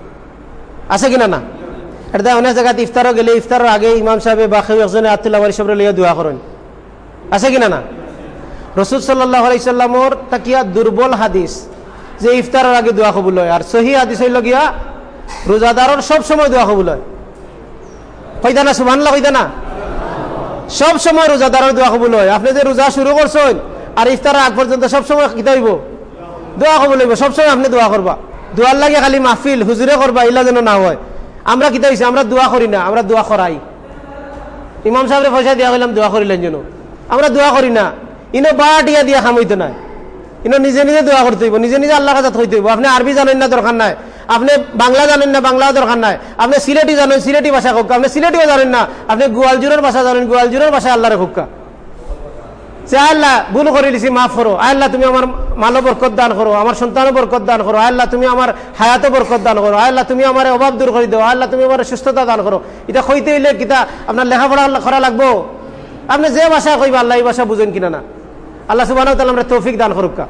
আছে কিনা না এটা অনেক জায়গাতে ইফতারও গেলে ইফতারের আগে ইমাম সাহেব বা কেউ একজনে আতুল্লাহ আলী সাহেব লিয়ে দোয়া করেন আছে কিনা না? রসুল সাল্লাহ তাকিয়া দুর্বল হাদিস যে ইফতারের আগে দোয়া কবুল হয়। আর সহি হাদিস হইল গিয়া, রোজাদারর সব সময় দোয়া কবুল হয়। হইতা না সুবাহ হইতা না? সব সময় রোজাদারের দোয়া কবুল হয়। আপনি যে রোজা শুরু করছেন আর ইফতারের আগ পর্যন্ত সব সময় কিতা হইব? দোয়া কবুল হইব। সবসময় আপনি দোয়া করবা। দোয়ার লাগে খালি মাহফিল হুজুরে করবা ইলা যেন না হয়। আমরা কিতা হয়েছি আমরা দোয়া করি না, আমরা দোয়া করাই। ইমাম সাহেবের পয়সা দিয়া হইলাম দোয়া করিলেন যেন। আমরা দোয়া করি না। ইনো বা টিয়া দিয়া খাম হইতো না। ইনো নিজে নিজে দোয়া করতে হইব, নিজে নিজে আল্লাহ কাছে হইতে হইব। আপনি আরবি জানেন না, দরকার নাই। আপনি বাংলা জানেন না, বাংলা দরকার নাই। আপনি সিলেটি জানেন, সিলেটি ভাষা হোক আপনি সিলেটিও জানেন না, আপনি গোয়ালজুরের ভাষা জানেন, গোয়ালজুরের ভাষা আল্লাহরে হোক্কা সে আল্লাহ, ভুল করে দিছি, মাফ করো। আল্লাহ, তুমি আমার মালো বরকত দান করো, আমার সন্তানও বরকত দান করো। আল্লাহ, তুমি আমার হায়াতে বরকত দান করো। আল্লাহ, তুমি আমার অভাব দূর করে দাও। আল্লাহ, তুমি আমার সুস্থতা দান করো। এটা কইতে হইলে কিতা আপনার লেখাপড়া করা লাগবো? আপনি যে ভাষা কইবা, আল্লাহ এই ভাষা বুঝেন কিনা না? আল্লাহ সুবাহ তৌফিক দান করুকা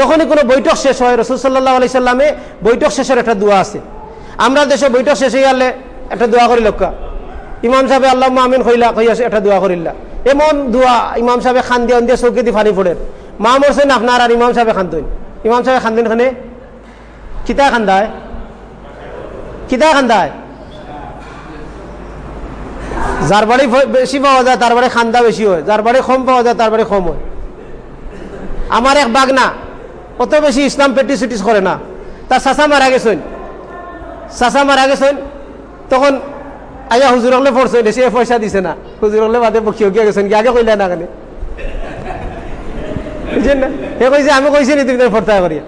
যখনই কোনো বৈঠক শেষ হয়, রসুল সাল্লাহ আলি সাল্লামে বৈঠক শেষের একটা দোয়া আছে। আমরা দেশে বৈঠক শেষ হয়ে গেলে একটা দোয়া করি লক্কা ইমাম সাহেব আল্লাহ আমিন কইলা, কইয়া একটা দোয়া করিল্লা। এমন দোয়া ইমাম সাহেব খান দিয়ে দিয়ে চৌকে দি ফানি ফোড়েন মা মরছেন আপনার আর ইমাম সাহেব খান্দইন ইমাম সাহেব খান্দিন খানে কিতা খান্দায়? কিতা খান্দায়? যার বাড়ি বেশি পাওয়া যায়, তার বাড়ি খান্দা বেশি হয়। যার বাড়ি কম পাওয়া যায়, তার বাড়ি কম হয়। আমার এক বাগনা, অত বেশি ইসলাম প্র্যাকটিস উটিস করে না। তার চাচা মারা গেছেন। চাচা মারা গেছেন, তখন আয়া হুজুর হলে পড়ছে, বেশি পয়সা দিছে না। হুজুর হলে বাদে পক্ষিও গিয়ে গেছেন আগে কইলে না কেন? বুঝছেন না? সে কইছে, আমি কইছি নি, তুমি ফর্তা করিয়া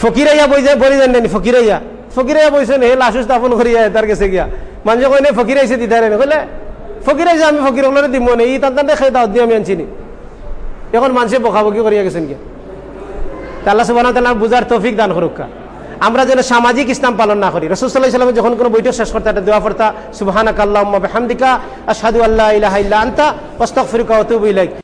ফকিরাইয়া বই যায় বলি জানেন ফকিরাইয়া ফকিরাইয়া বইছেন হে লাশু স্থাপন করিয়া তার কাছে গিয়া। মানুষ কইনে ফকিরাইছে দিতে কইলে ফকিরাইছে আমি ফকির হলে দিব না, ই তান খাই দাওয়াত দিয়ে আমি আনছিনি এখন মানুষে বকাবকি করিয়া গেছেন গিয়া। আল্লাহ সুবাহ তাল্লাহ বুঝার তৌফিক দান করুকা আমরা যেন সামাজিক ইসলাম পালন না করি। রসুল্লাহ ইসলাম যখন কোনো বৈঠক শেষ করতে একটা দোয়া পড়তা সুবাহানাক আল্লাহ হামদিকা আসাদু আল্লাহ ইলাহা ইল্লা আন্তা, ওয়াস্তাগফিরুকা ওয়া আতুবু ইলাইক।